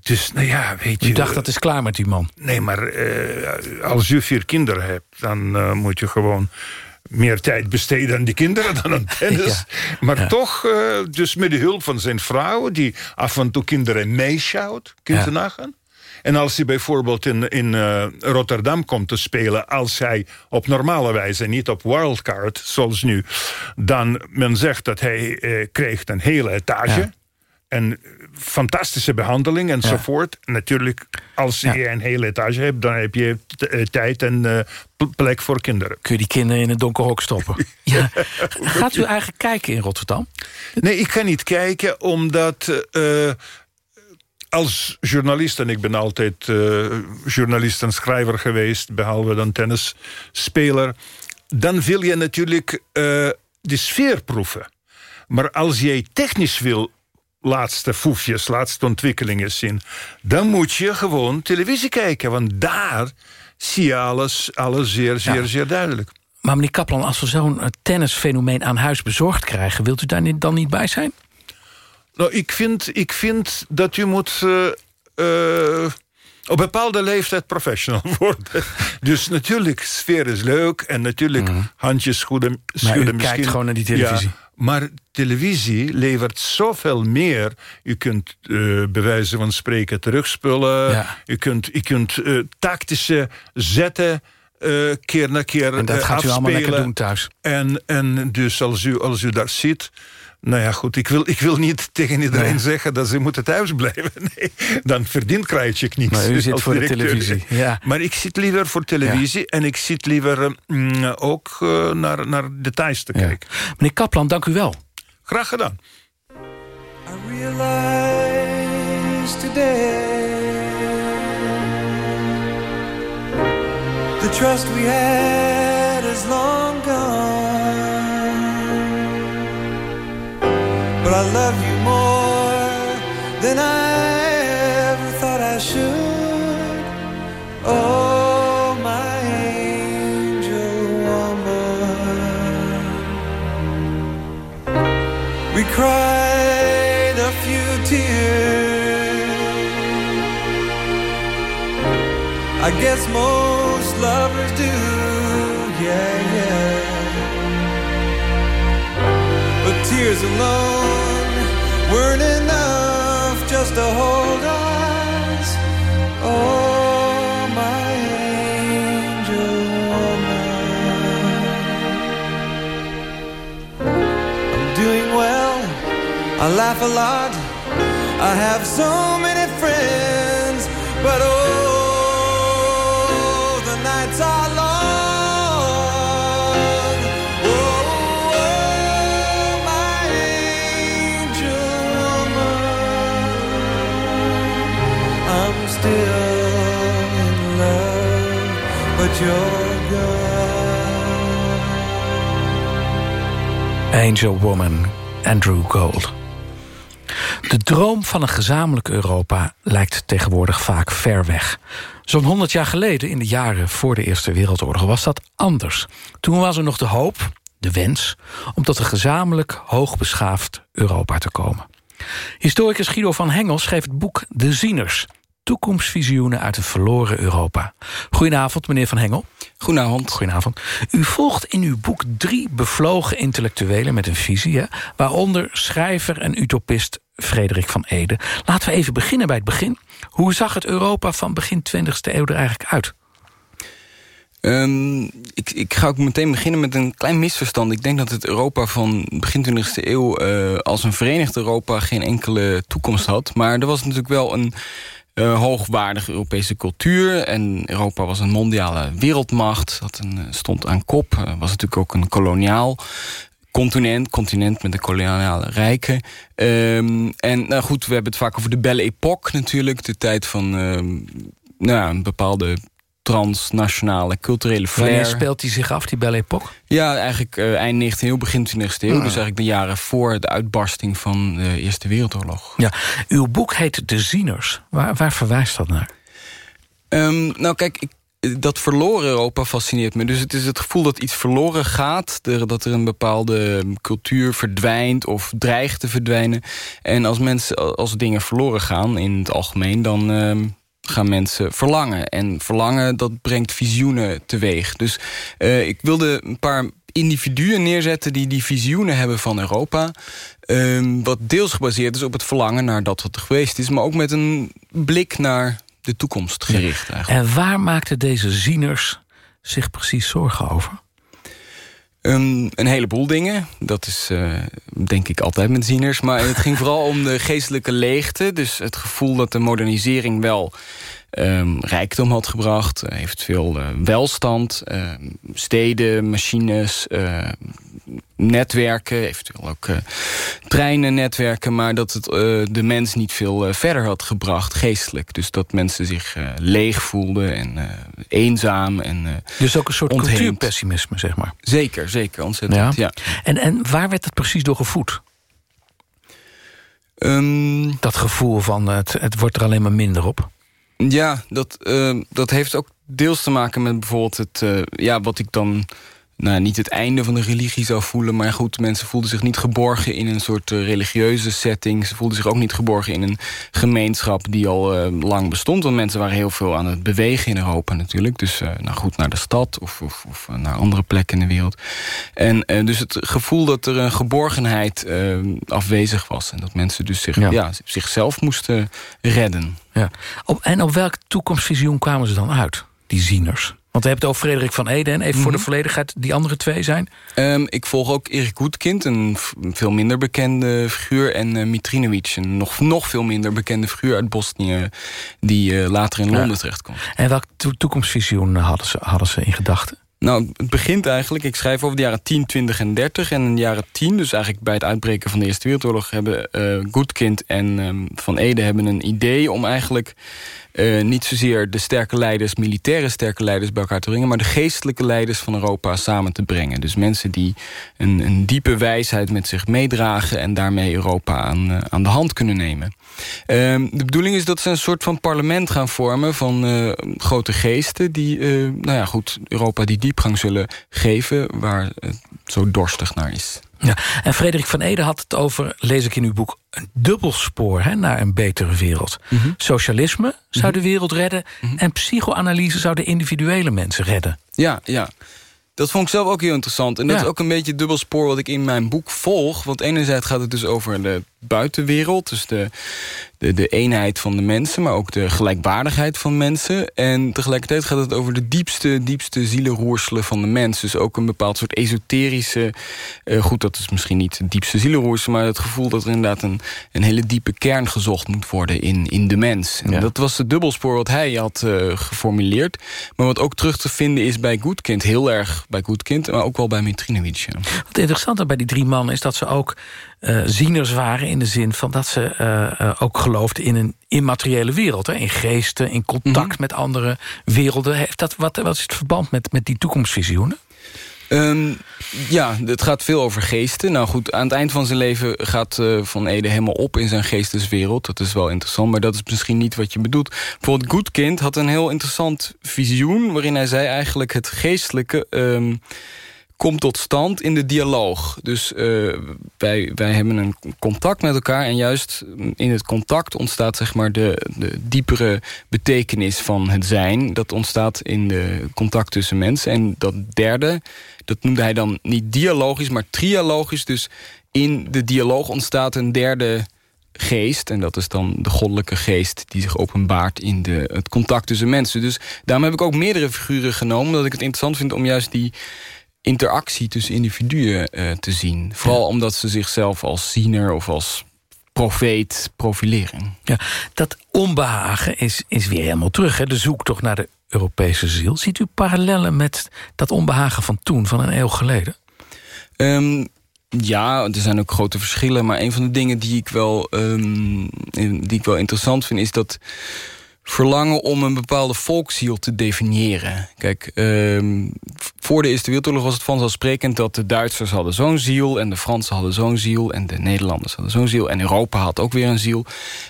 Dus, nou ja, weet je... U dacht, dat is klaar met die man. Nee, maar eh, als je vier kinderen hebt... dan eh, moet je gewoon meer tijd besteden aan die kinderen dan aan tennis. Maar toch, eh, dus met de hulp van zijn vrouw... die af en toe kinderen meeschouwt, kunt je Ja. nagaan. En als hij bijvoorbeeld in, in eh, Rotterdam komt te spelen... als hij op normale wijze, niet op wildcard, zoals nu... dan men zegt dat hij eh, kreeg een hele etage... Ja. En fantastische behandeling enzovoort. Natuurlijk, als je een hele etage hebt... dan heb je eh, tijd en plek voor kinderen. Kun je die kinderen in een donker hok stoppen? ja. Gaat u eigenlijk kijken in Rotterdam? Nee, ik ga niet kijken, omdat... als journalist, en ik ben altijd eh, journalist en schrijver geweest... behalve dan tennisspeler... dan wil je natuurlijk eh, de sfeer proeven. Maar als jij technisch wil laatste foefjes, laatste ontwikkelingen zien... dan moet je gewoon televisie kijken. Want daar zie je alles, alles zeer, zeer, zeer duidelijk. Maar meneer Kaplan, als we zo'n eh, tennisfenomeen aan huis bezorgd krijgen... wilt u daar dan niet bij zijn? Nou, ik vind, ik vind dat u moet eh, op bepaalde leeftijd professional worden. dus natuurlijk, sfeer is leuk. En natuurlijk, handjes schudden, schudden Mhm. u misschien. kijkt gewoon naar die televisie. Ja, maar televisie levert zoveel meer. U kunt bij wijze van spreken terugspullen. Ja. U kunt, u kunt tactische zetten... keer na keer En dat gaat u allemaal lekker afspelen. doen thuis. En, en dus als u, als u daar zit... Nou ja, goed, ik wil, ik wil niet tegen iedereen Nee. zeggen dat ze moeten thuis blijven. Nee, dan verdient Krajicek niets. Maar u zit als voor de televisie, ja. Maar ik zit liever voor televisie... en ik zit liever mm, ook eh, naar, naar details te kijken. Meneer Kaplan, dank u wel. Graag gedaan. realize today the trust we had is long I love you more than I ever thought I should. Oh, my angel woman. We cried a few tears. I guess most lovers do, yeah, yeah. But tears alone weren't enough just to hold us. Oh, my angel oh, woman. I'm doing well. I laugh a lot. I have so many friends, but oh, Angel Woman, Andrew Gold. De droom van een gezamenlijk Europa lijkt tegenwoordig vaak ver weg. Zo'n 100 jaar geleden, in de jaren voor de Eerste Wereldoorlog, was dat anders. Toen was er nog de hoop, de wens, om tot een gezamenlijk, hoogbeschaafd Europa te komen. Historicus Guido van Hengel schreef het boek De Zieners. Toekomstvisioenen uit een verloren Europa. Goedenavond, meneer Van Hengel. Goedenavond. Goedenavond. U volgt in uw boek drie bevlogen intellectuelen met een visie... Hè, waaronder schrijver en utopist Frederik van Ede. Laten we even beginnen bij het begin. Hoe zag het Europa van begin 20e eeuw er eigenlijk uit? Um, ik, ik, ga ook meteen beginnen met een klein misverstand. Ik denk dat het Europa van begin 20e eeuw... Uh, als een verenigd Europa geen enkele toekomst had. Maar er was natuurlijk wel een uh, hoogwaardige Europese cultuur. En Europa was een mondiale wereldmacht. Dat een, stond aan kop. Uh, was natuurlijk ook een koloniaal continent. Continent met de koloniale rijken. Um, en nou goed, we hebben het vaak over de Belle Époque natuurlijk. De tijd van uh, nou, een bepaalde transnationale culturele flair. Wanneer speelt die zich af, die Belle Époque? Ja, eigenlijk uh, eind 19e eeuw, begin 20e eeuw. Dus eigenlijk de jaren voor de uitbarsting van de Eerste Wereldoorlog. Ja, uw boek heet De Zieners. Waar, waar verwijst dat naar? Um, nou kijk, ik, dat verloren Europa fascineert me. Dus het is het gevoel dat iets verloren gaat. Dat er een bepaalde cultuur verdwijnt of dreigt te verdwijnen. En als mensen, als dingen verloren gaan in het algemeen... dan, uh, gaan mensen verlangen. En verlangen, dat brengt visioenen teweeg. Dus uh, ik wilde een paar individuen neerzetten... die die visioenen hebben van Europa. Uh, wat deels gebaseerd is op het verlangen naar dat wat er geweest is... maar ook met een blik naar de toekomst gericht. Eigenlijk. En waar maakten deze zieners zich precies zorgen over? Een heleboel dingen. Dat is uh, denk ik altijd met zieners. Maar het ging vooral om de geestelijke leegte. Dus het gevoel dat de modernisering wel um, rijkdom had gebracht. Eventueel uh, welstand. Uh, steden, machines, uh, netwerken. Eventueel ook treinen, netwerken. Maar dat het de mens niet veel verder had gebracht geestelijk. Dus dat mensen zich leeg voelden en eenzaam. En, dus ook een soort ontheemd. cultuurpessimisme, zeg maar. Zeker, zeker. Ontzettend, ja. ja. En, en waar werd het precies door gevoed? Um, dat gevoel van het, het wordt er alleen maar minder op? Ja, dat, uh, dat heeft ook deels te maken met bijvoorbeeld het... Uh, ja, wat ik dan nou, niet het einde van de religie zou voelen... maar goed, mensen voelden zich niet geborgen in een soort uh, religieuze setting. Ze voelden zich ook niet geborgen in een gemeenschap die al lang bestond. Want mensen waren heel veel aan het bewegen in Europa natuurlijk. Dus nou goed, naar de stad of, of, of naar andere plekken in de wereld. En dus het gevoel dat er een geborgenheid afwezig was... en dat mensen dus zich, ja. Ja, zichzelf moesten redden. Ja. Op, en op welk toekomstvisioen kwamen ze dan uit, die zieners? Want we hebben het over Frederik van Eden. En even mm -hmm. voor de volledigheid, die andere twee zijn? Um, ik volg ook Erik Goedkind, een veel minder bekende figuur. En uh, Mitrinovic, een nog, nog veel minder bekende figuur uit Bosnië... die uh, later in Londen ja. terechtkomt. En welk to toekomstvisioen hadden ze, hadden ze in gedachten? Nou, het begint eigenlijk, ik schrijf over de jaren 10, 20 en 30. En in de jaren 10, dus eigenlijk bij het uitbreken van de Eerste Wereldoorlog... hebben uh, Goedkind en um, Van Ede hebben een idee om eigenlijk... Uh, niet zozeer de sterke leiders, militaire sterke leiders bij elkaar te brengen... maar de geestelijke leiders van Europa samen te brengen. Dus mensen die een, een diepe wijsheid met zich meedragen... en daarmee Europa aan, uh, aan de hand kunnen nemen. Uh, de bedoeling is dat ze een soort van parlement gaan vormen... van uh, grote geesten die nou ja, goed, Europa die diepgang zullen geven... waar het zo dorstig naar is. Ja, en Frederik van Ede had het over, lees ik in uw boek... een dubbelspoor hè, naar een betere wereld. Mm -hmm. Socialisme zou mm -hmm. de wereld redden... Mm -hmm. en psychoanalyse zou de individuele mensen redden. Ja, ja. Dat vond ik zelf ook heel interessant. En dat ja. is ook een beetje het dubbelspoor wat ik in mijn boek volg. Want enerzijds gaat het dus over de buitenwereld. Dus de, de, de eenheid van de mensen, maar ook de gelijkwaardigheid van mensen. En tegelijkertijd gaat het over de diepste, diepste zielenroerselen van de mens. Dus ook een bepaald soort esoterische... Uh, goed, dat is misschien niet het diepste zielenroersel... maar het gevoel dat er inderdaad een, een hele diepe kern gezocht moet worden in, in de mens. En ja. dat was het dubbelspoor wat hij had uh, geformuleerd. Maar wat ook terug te vinden is bij Goedkind. Heel erg bij Goedkind, maar ook wel bij Mitrinovic. Ja. Wat interessant bij die drie mannen is dat ze ook... Uh, zieners waren in de zin van dat ze uh, uh, ook geloofden in een immateriële wereld. Hè? In geesten, in contact mm -hmm. met andere werelden. Heeft dat, wat, wat is het verband met, met die toekomstvisioenen? Um, ja, het gaat veel over geesten. Nou goed, aan het eind van zijn leven gaat uh, Van Ede helemaal op in zijn geesteswereld. Dat is wel interessant, maar dat is misschien niet wat je bedoelt. Bijvoorbeeld Goedkind had een heel interessant visioen... waarin hij zei eigenlijk het geestelijke... Um, komt tot stand in de dialoog. Dus uh, wij, wij hebben een contact met elkaar... en juist in het contact ontstaat zeg maar, de, de diepere betekenis van het zijn. Dat ontstaat in de contact tussen mensen. En dat derde, dat noemde hij dan niet dialogisch, maar trialogisch. Dus in de dialoog ontstaat een derde geest. En dat is dan de goddelijke geest die zich openbaart in de, het contact tussen mensen. Dus daarom heb ik ook meerdere figuren genomen. Omdat ik het interessant vind om juist die interactie tussen individuen uh, te zien. Vooral omdat ze zichzelf als ziener of als profeet profileren. Ja, dat onbehagen is, is weer helemaal terug. Hè? De zoektocht naar de Europese ziel. Ziet u parallellen met dat onbehagen van toen, van een eeuw geleden? Um, ja, er zijn ook grote verschillen. Maar een van de dingen die ik wel, um, die ik wel interessant vind... is dat verlangen om een bepaalde volksziel te definiëren. Kijk, um, voor de Eerste Wereldoorlog was het vanzelfsprekend... dat de Duitsers hadden zo'n ziel en de Fransen hadden zo'n ziel... en de Nederlanders hadden zo'n ziel en Europa had ook weer een ziel.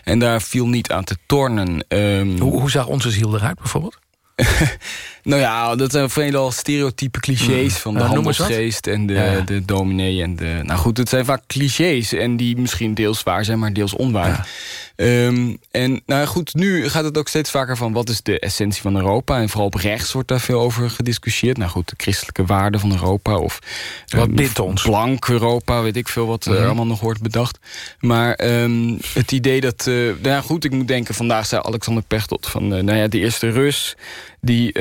En daar viel niet aan te tornen. Um, hoe, hoe zag onze ziel eruit bijvoorbeeld? nou ja, dat zijn veelal stereotype clichés... Mm. van de uh, handelsgeest en de, de dominee. En de, nou goed, het zijn vaak clichés... en die misschien deels waar zijn, maar deels onwaar. Um, en nou goed, nu gaat het ook steeds vaker van... wat is de essentie van Europa? En vooral op rechts wordt daar veel over gediscussieerd. Nou goed, de christelijke waarden van Europa. Of wat um, bindt ons? Blank Europa, weet ik veel wat mm -hmm. allemaal nog wordt bedacht. Maar um, het idee dat... Uh, nou goed, ik moet denken, vandaag zei Alexander Pechtold... van uh, nou ja, de eerste Rus die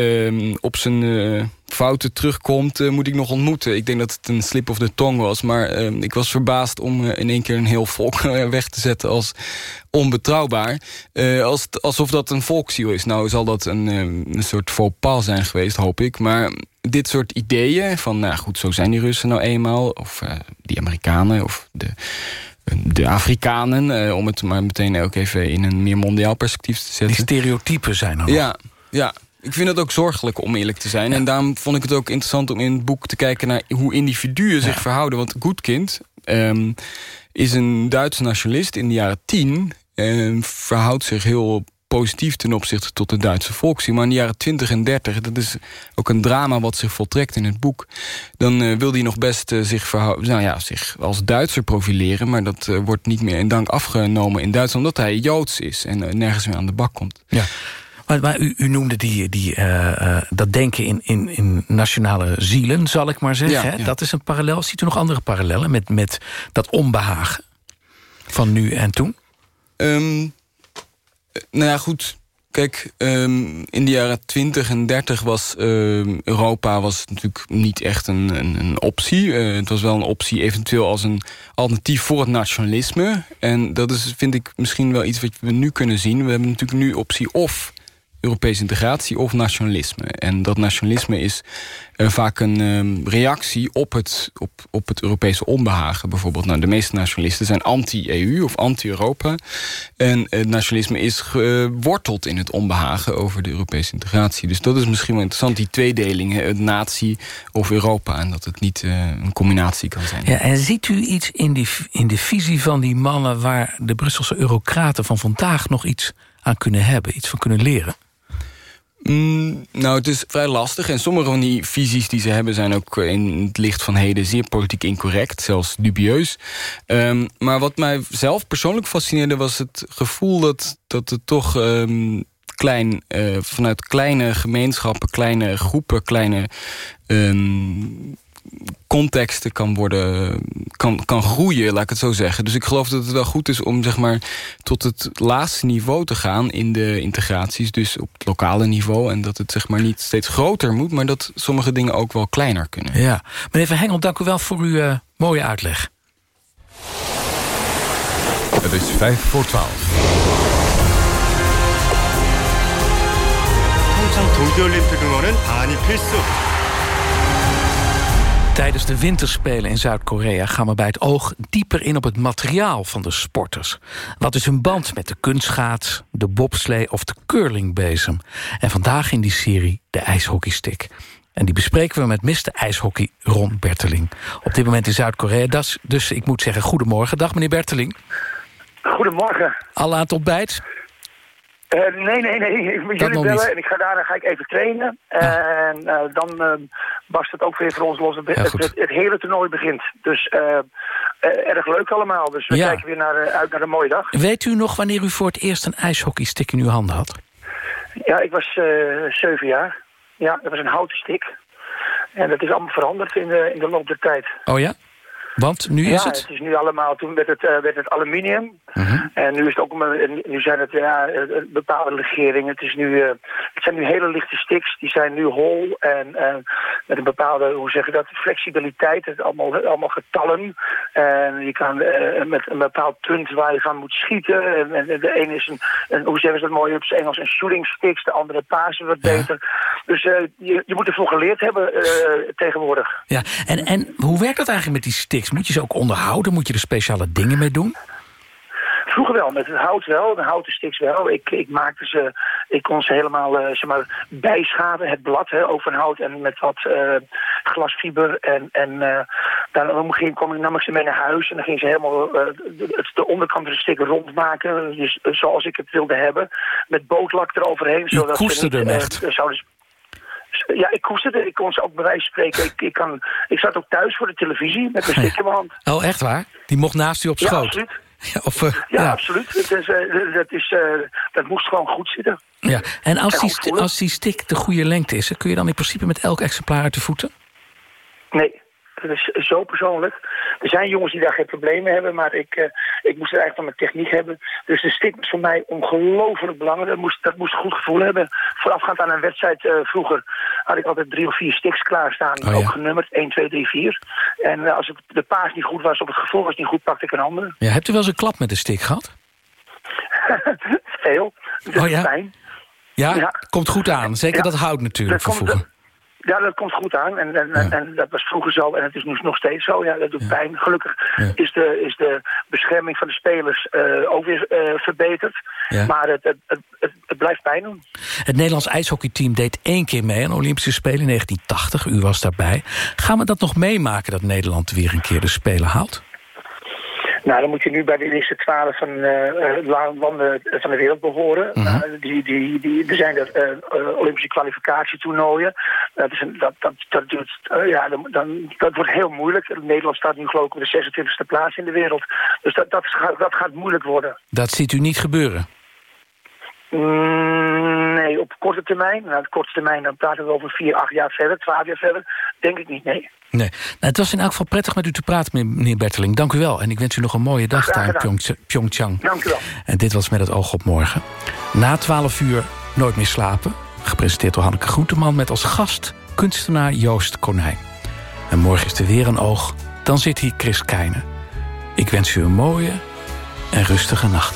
op zijn uh, fouten terugkomt, uh, moet ik nog ontmoeten. Ik denk dat het een slip of the tongue was. Maar uh, ik was verbaasd om uh, in één keer een heel volk weg te zetten als onbetrouwbaar. als, alsof dat een volksziel is. Nou zal dat een, een soort faux pas zijn geweest, hoop ik. Maar dit soort ideeën van, nou goed, zo zijn die Russen nou eenmaal. Of die Amerikanen, of de de Afrikanen, om het maar meteen ook even in een meer mondiaal perspectief te zetten. Die stereotypen zijn er Ja, ja, ik vind het ook zorgelijk om eerlijk te zijn. Ja. En daarom vond ik het ook interessant om in het boek te kijken... naar hoe individuen zich ja. verhouden. Want Goedkind um, is een Duitse nationalist in de jaren tien... en verhoudt zich heel positief ten opzichte tot de Duitse volksie. Maar in de jaren 20 en 30, dat is ook een drama wat zich voltrekt in het boek... dan uh, wil hij nog best uh, zich, nou ja, zich als Duitser profileren... maar dat uh, wordt niet meer in dank afgenomen in Duitsland... omdat hij Joods is en nergens meer aan de bak komt. Ja. Maar, maar u, u, noemde die, die, uh, uh, dat denken in, in, in nationale zielen, zal ik maar zeggen. Ja, ja. Dat is een parallel. Ziet u nog andere parallellen met, met dat onbehagen van nu en toen? Um, nou ja, goed. Kijk, um, in de jaren 20 en 30 was uh, Europa was natuurlijk niet echt een, een, een optie. Uh, het was wel een optie eventueel als een alternatief voor het nationalisme. En dat is, vind ik, misschien wel iets wat we nu kunnen zien. We hebben natuurlijk nu optie of Europese integratie of nationalisme. En dat nationalisme is uh, vaak een um, reactie op het, op, op het Europese onbehagen. Bijvoorbeeld, nou, de meeste nationalisten zijn anti-EU of anti-Europa. En het nationalisme is geworteld in het onbehagen over de Europese integratie. Dus dat is misschien wel interessant, die tweedeling, het natie of Europa. En dat het niet uh, een combinatie kan zijn. Ja, en ziet u iets in, die, in de visie van die mannen... waar de Brusselse eurocraten van vandaag nog iets aan kunnen hebben, iets van kunnen leren? Mm, nou, het is vrij lastig. En sommige van die visies die ze hebben... zijn ook in het licht van heden zeer politiek incorrect. Zelfs dubieus. Um, maar wat mij zelf persoonlijk fascineerde... was het gevoel dat, dat het toch... Um, klein, uh, vanuit kleine gemeenschappen, kleine groepen, kleine um, contexten kan worden kan, kan groeien, laat ik het zo zeggen. Dus ik geloof dat het wel goed is om zeg maar tot het laatste niveau te gaan in de integraties, dus op het lokale niveau en dat het zeg maar niet steeds groter moet, maar dat sommige dingen ook wel kleiner kunnen. Ja, meneer Van Hengel, dank u wel voor uw uh, mooie uitleg. Het is vijf voor twaalf. 동계올림픽 응원은 반이 필수. Tijdens de winterspelen in Zuid-Korea gaan we bij het oog dieper in op het materiaal van de sporters. Wat is hun band met de kunstschaats, de bobslee of de curlingbezem? En vandaag in die serie de ijshockeystick. En die bespreken we met Mr. IJshockey Ron Berteling. Op dit moment in Zuid-Korea. Dus ik moet zeggen goedemorgen. Dag meneer Berteling. Goedemorgen. Al aan het ontbijt? Uh, nee, nee, nee. Ik moet jullie bellen en ik ga daarna ga ik even trainen. En uh, dan uh, barst het ook weer voor ons los. Het, het, het, het hele toernooi begint. Dus erg leuk allemaal. Dus we ja. kijken weer naar, uit naar een mooie dag. Weet u nog wanneer u voor het eerst een ijshockeystick in uw handen had? Ja, ik was zeven jaar. Ja, dat was een houten stick. En dat is allemaal veranderd in de, in de loop der tijd. Oh ja? Want nu is ja, het? het is nu allemaal, toen werd het, uh, werd het aluminium. Mhm. En nu is het ook, nu zijn het ja, bepaalde legeringen. Het, is nu, uh, het zijn nu hele lichte sticks, die zijn nu hol en met een bepaalde, hoe zeg je dat, flexibiliteit. Het allemaal, allemaal getallen. En je kan met een bepaald punt waar je van moet schieten. En, en de ene is een, een, hoe zeggen ze dat mooi op het Engels, een shooting sticks. De andere pasen wat ja. beter. Dus je, je moet ervoor geleerd hebben tegenwoordig. Ja, en, en hoe werkt dat eigenlijk met die sticks? Moet je ze ook onderhouden? Moet je er speciale dingen mee doen? Vroeger wel, met het hout wel, de houten sticks wel. Ik, ik maakte ze, ik kon ze helemaal uh, zeg maar, bijschaven, het blad hè, over hout en met wat uh, glasfiber. En, en uh, dan ging, kom ik, nam ik ze mee naar huis en dan ging ze helemaal de, de, onderkant van de stick rondmaken, dus, zoals ik het wilde hebben. Met bootlak eroverheen. Zodat koesterde hem echt? zouden ja, ik koesterde. Ik kon ze ook bij wijze van spreken. Ik, ik, kan, ik zat ook thuis voor de televisie met mijn stick in mijn hand. Oh, echt waar? Die mocht naast u op schoot? Ja, absoluut. Ja, of, uh, ja, ja, absoluut. Is, uh, dat, is, uh, dat moest gewoon goed zitten. Ja, en als die, als die stick de goede lengte is... kun je dan in principe met elk exemplaar uit de voeten? Nee. Dat is zo persoonlijk. Er zijn jongens die daar geen problemen hebben, maar ik, uh, ik moest het eigenlijk van mijn techniek hebben. Dus de stick was voor mij ongelooflijk belangrijk. Dat moest, dat moest een goed gevoel hebben. Voorafgaand aan een wedstrijd uh, vroeger had ik altijd drie of vier sticks klaarstaan. Oh, ja. Ook genummerd, 1, 2, 3, 4. En uh, als het, de paas niet goed was of het gevoel was niet goed, pakte ik een andere. Ja, hebt u wel eens een klap met de stick gehad? Veel. Dat oh ja? Fijn. Ja? ja? Komt goed aan. Zeker ja. dat hout natuurlijk vroeger. Ja, dat komt goed aan. En, en, ja. en, dat was vroeger zo. En het is nu nog steeds zo. Ja, dat doet ja. pijn. Gelukkig ja. is, de, is de bescherming van de spelers uh, ook weer uh, verbeterd. Maar het, het, het, het, het blijft pijn doen. Het Nederlands ijshockeyteam deed één keer mee aan de Olympische Spelen in 1980. U was daarbij. Gaan we dat nog meemaken dat Nederland weer een keer de Spelen haalt? Nou, dan moet je nu bij de eerste twaalf van uh, landen van de wereld behoren. -hmm. uh, die, die, die, er zijn er uh, Olympische kwalificatietoernooien. dat, is een, dat, dat, dat, duurt, ja, dan, dan, dat wordt heel moeilijk. Nederland staat nu geloof ik op de 26e plaats in de wereld. Dus dat, dat, gaat, dat gaat moeilijk worden. Dat ziet u niet gebeuren? Mm, nee, op korte termijn. Nou, op korte termijn dan praten we over vier, acht jaar verder, twaalf jaar verder. Denk ik niet, nee. Nee. Nou, het was in elk geval prettig met u te praten, meneer Berteling. Dank u wel. En ik wens u nog een mooie dag daar in Pyeongchang. Dank u wel. En dit was Met het oog op morgen. Na 12 uur Nooit meer slapen. Gepresenteerd door Hanneke Groenteman met als gast kunstenaar Joost Konijn. En morgen is er weer een oog. Dan zit hier Chris Keijnen. Ik wens u een mooie en rustige nacht.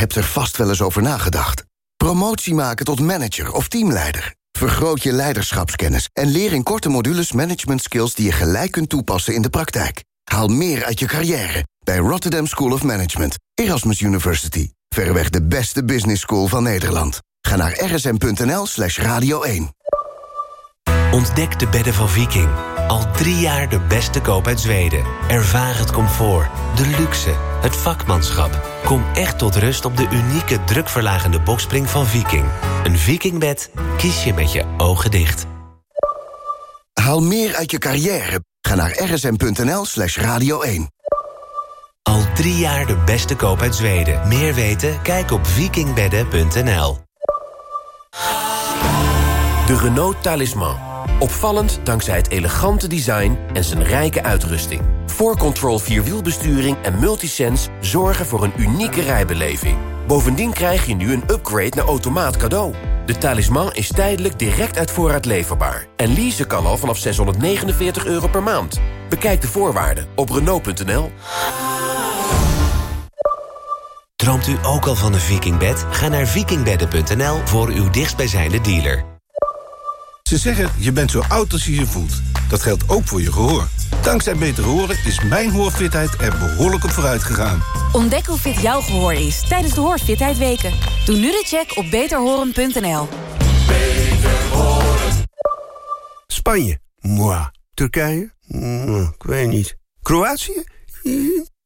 Hebt er vast wel eens over nagedacht. Promotie maken tot manager of teamleider. Vergroot je leiderschapskennis en leer in korte modules management skills die je gelijk kunt toepassen in de praktijk. Haal meer uit je carrière bij Rotterdam School of Management, Erasmus University. Verreweg de beste business school van Nederland. Ga naar rsm.nl slash radio 1. Ontdek de bedden van Viking. Al drie jaar de beste koop uit Zweden. Ervaar het comfort, de luxe, het vakmanschap. Kom echt tot rust op de unieke drukverlagende bokspring van Viking. Een Vikingbed kies je met je ogen dicht. Haal meer uit je carrière. Ga naar rsm.nl slash radio 1. Al drie jaar de beste koop uit Zweden. Meer weten? Kijk op vikingbedden.nl. De Renault Talisman. Opvallend dankzij het elegante design en zijn rijke uitrusting. 4Control Vierwielbesturing en Multisense zorgen voor een unieke rijbeleving. Bovendien krijg je nu een upgrade naar automaat cadeau. De talisman is tijdelijk direct uit voorraad leverbaar. En leasen kan al vanaf 649 euro per maand. Bekijk de voorwaarden op Renault.nl. Droomt u ook al van een vikingbed? Ga naar vikingbedden.nl voor uw dichtstbijzijnde dealer. Ze zeggen, je bent zo oud als je je voelt. Dat geldt ook voor je gehoor. Dankzij Beter Horen is mijn hoorfitheid er behoorlijk op vooruit gegaan. Ontdek hoe fit jouw gehoor is tijdens de Hoorfitheid Weken. Doe nu de check op beterhoren.nl. Spanje? Moi. Turkije? Ik weet niet. Kroatië?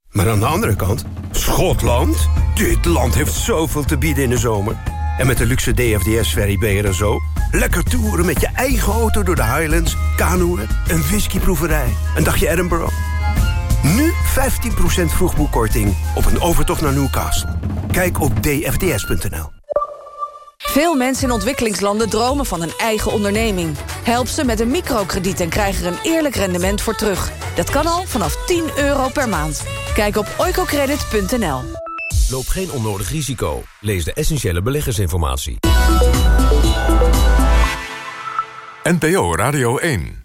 Maar aan de andere kant, Schotland? Dit land heeft zoveel te bieden in de zomer. En met de luxe DFDS-ferry ben je er zo. Lekker toeren met je eigen auto door de Highlands, kanoeën, een whiskyproeverij, een dagje Edinburgh. Nu 15% vroegboekkorting op een overtocht naar Newcastle. Kijk op dfds.nl. Veel mensen in ontwikkelingslanden dromen van een eigen onderneming. Help ze met een microkrediet en krijg er een eerlijk rendement voor terug. Dat kan al vanaf 10 euro per maand. Kijk op oicocredit.nl. Loop geen onnodig risico. Lees de essentiële beleggersinformatie. NPO Radio 1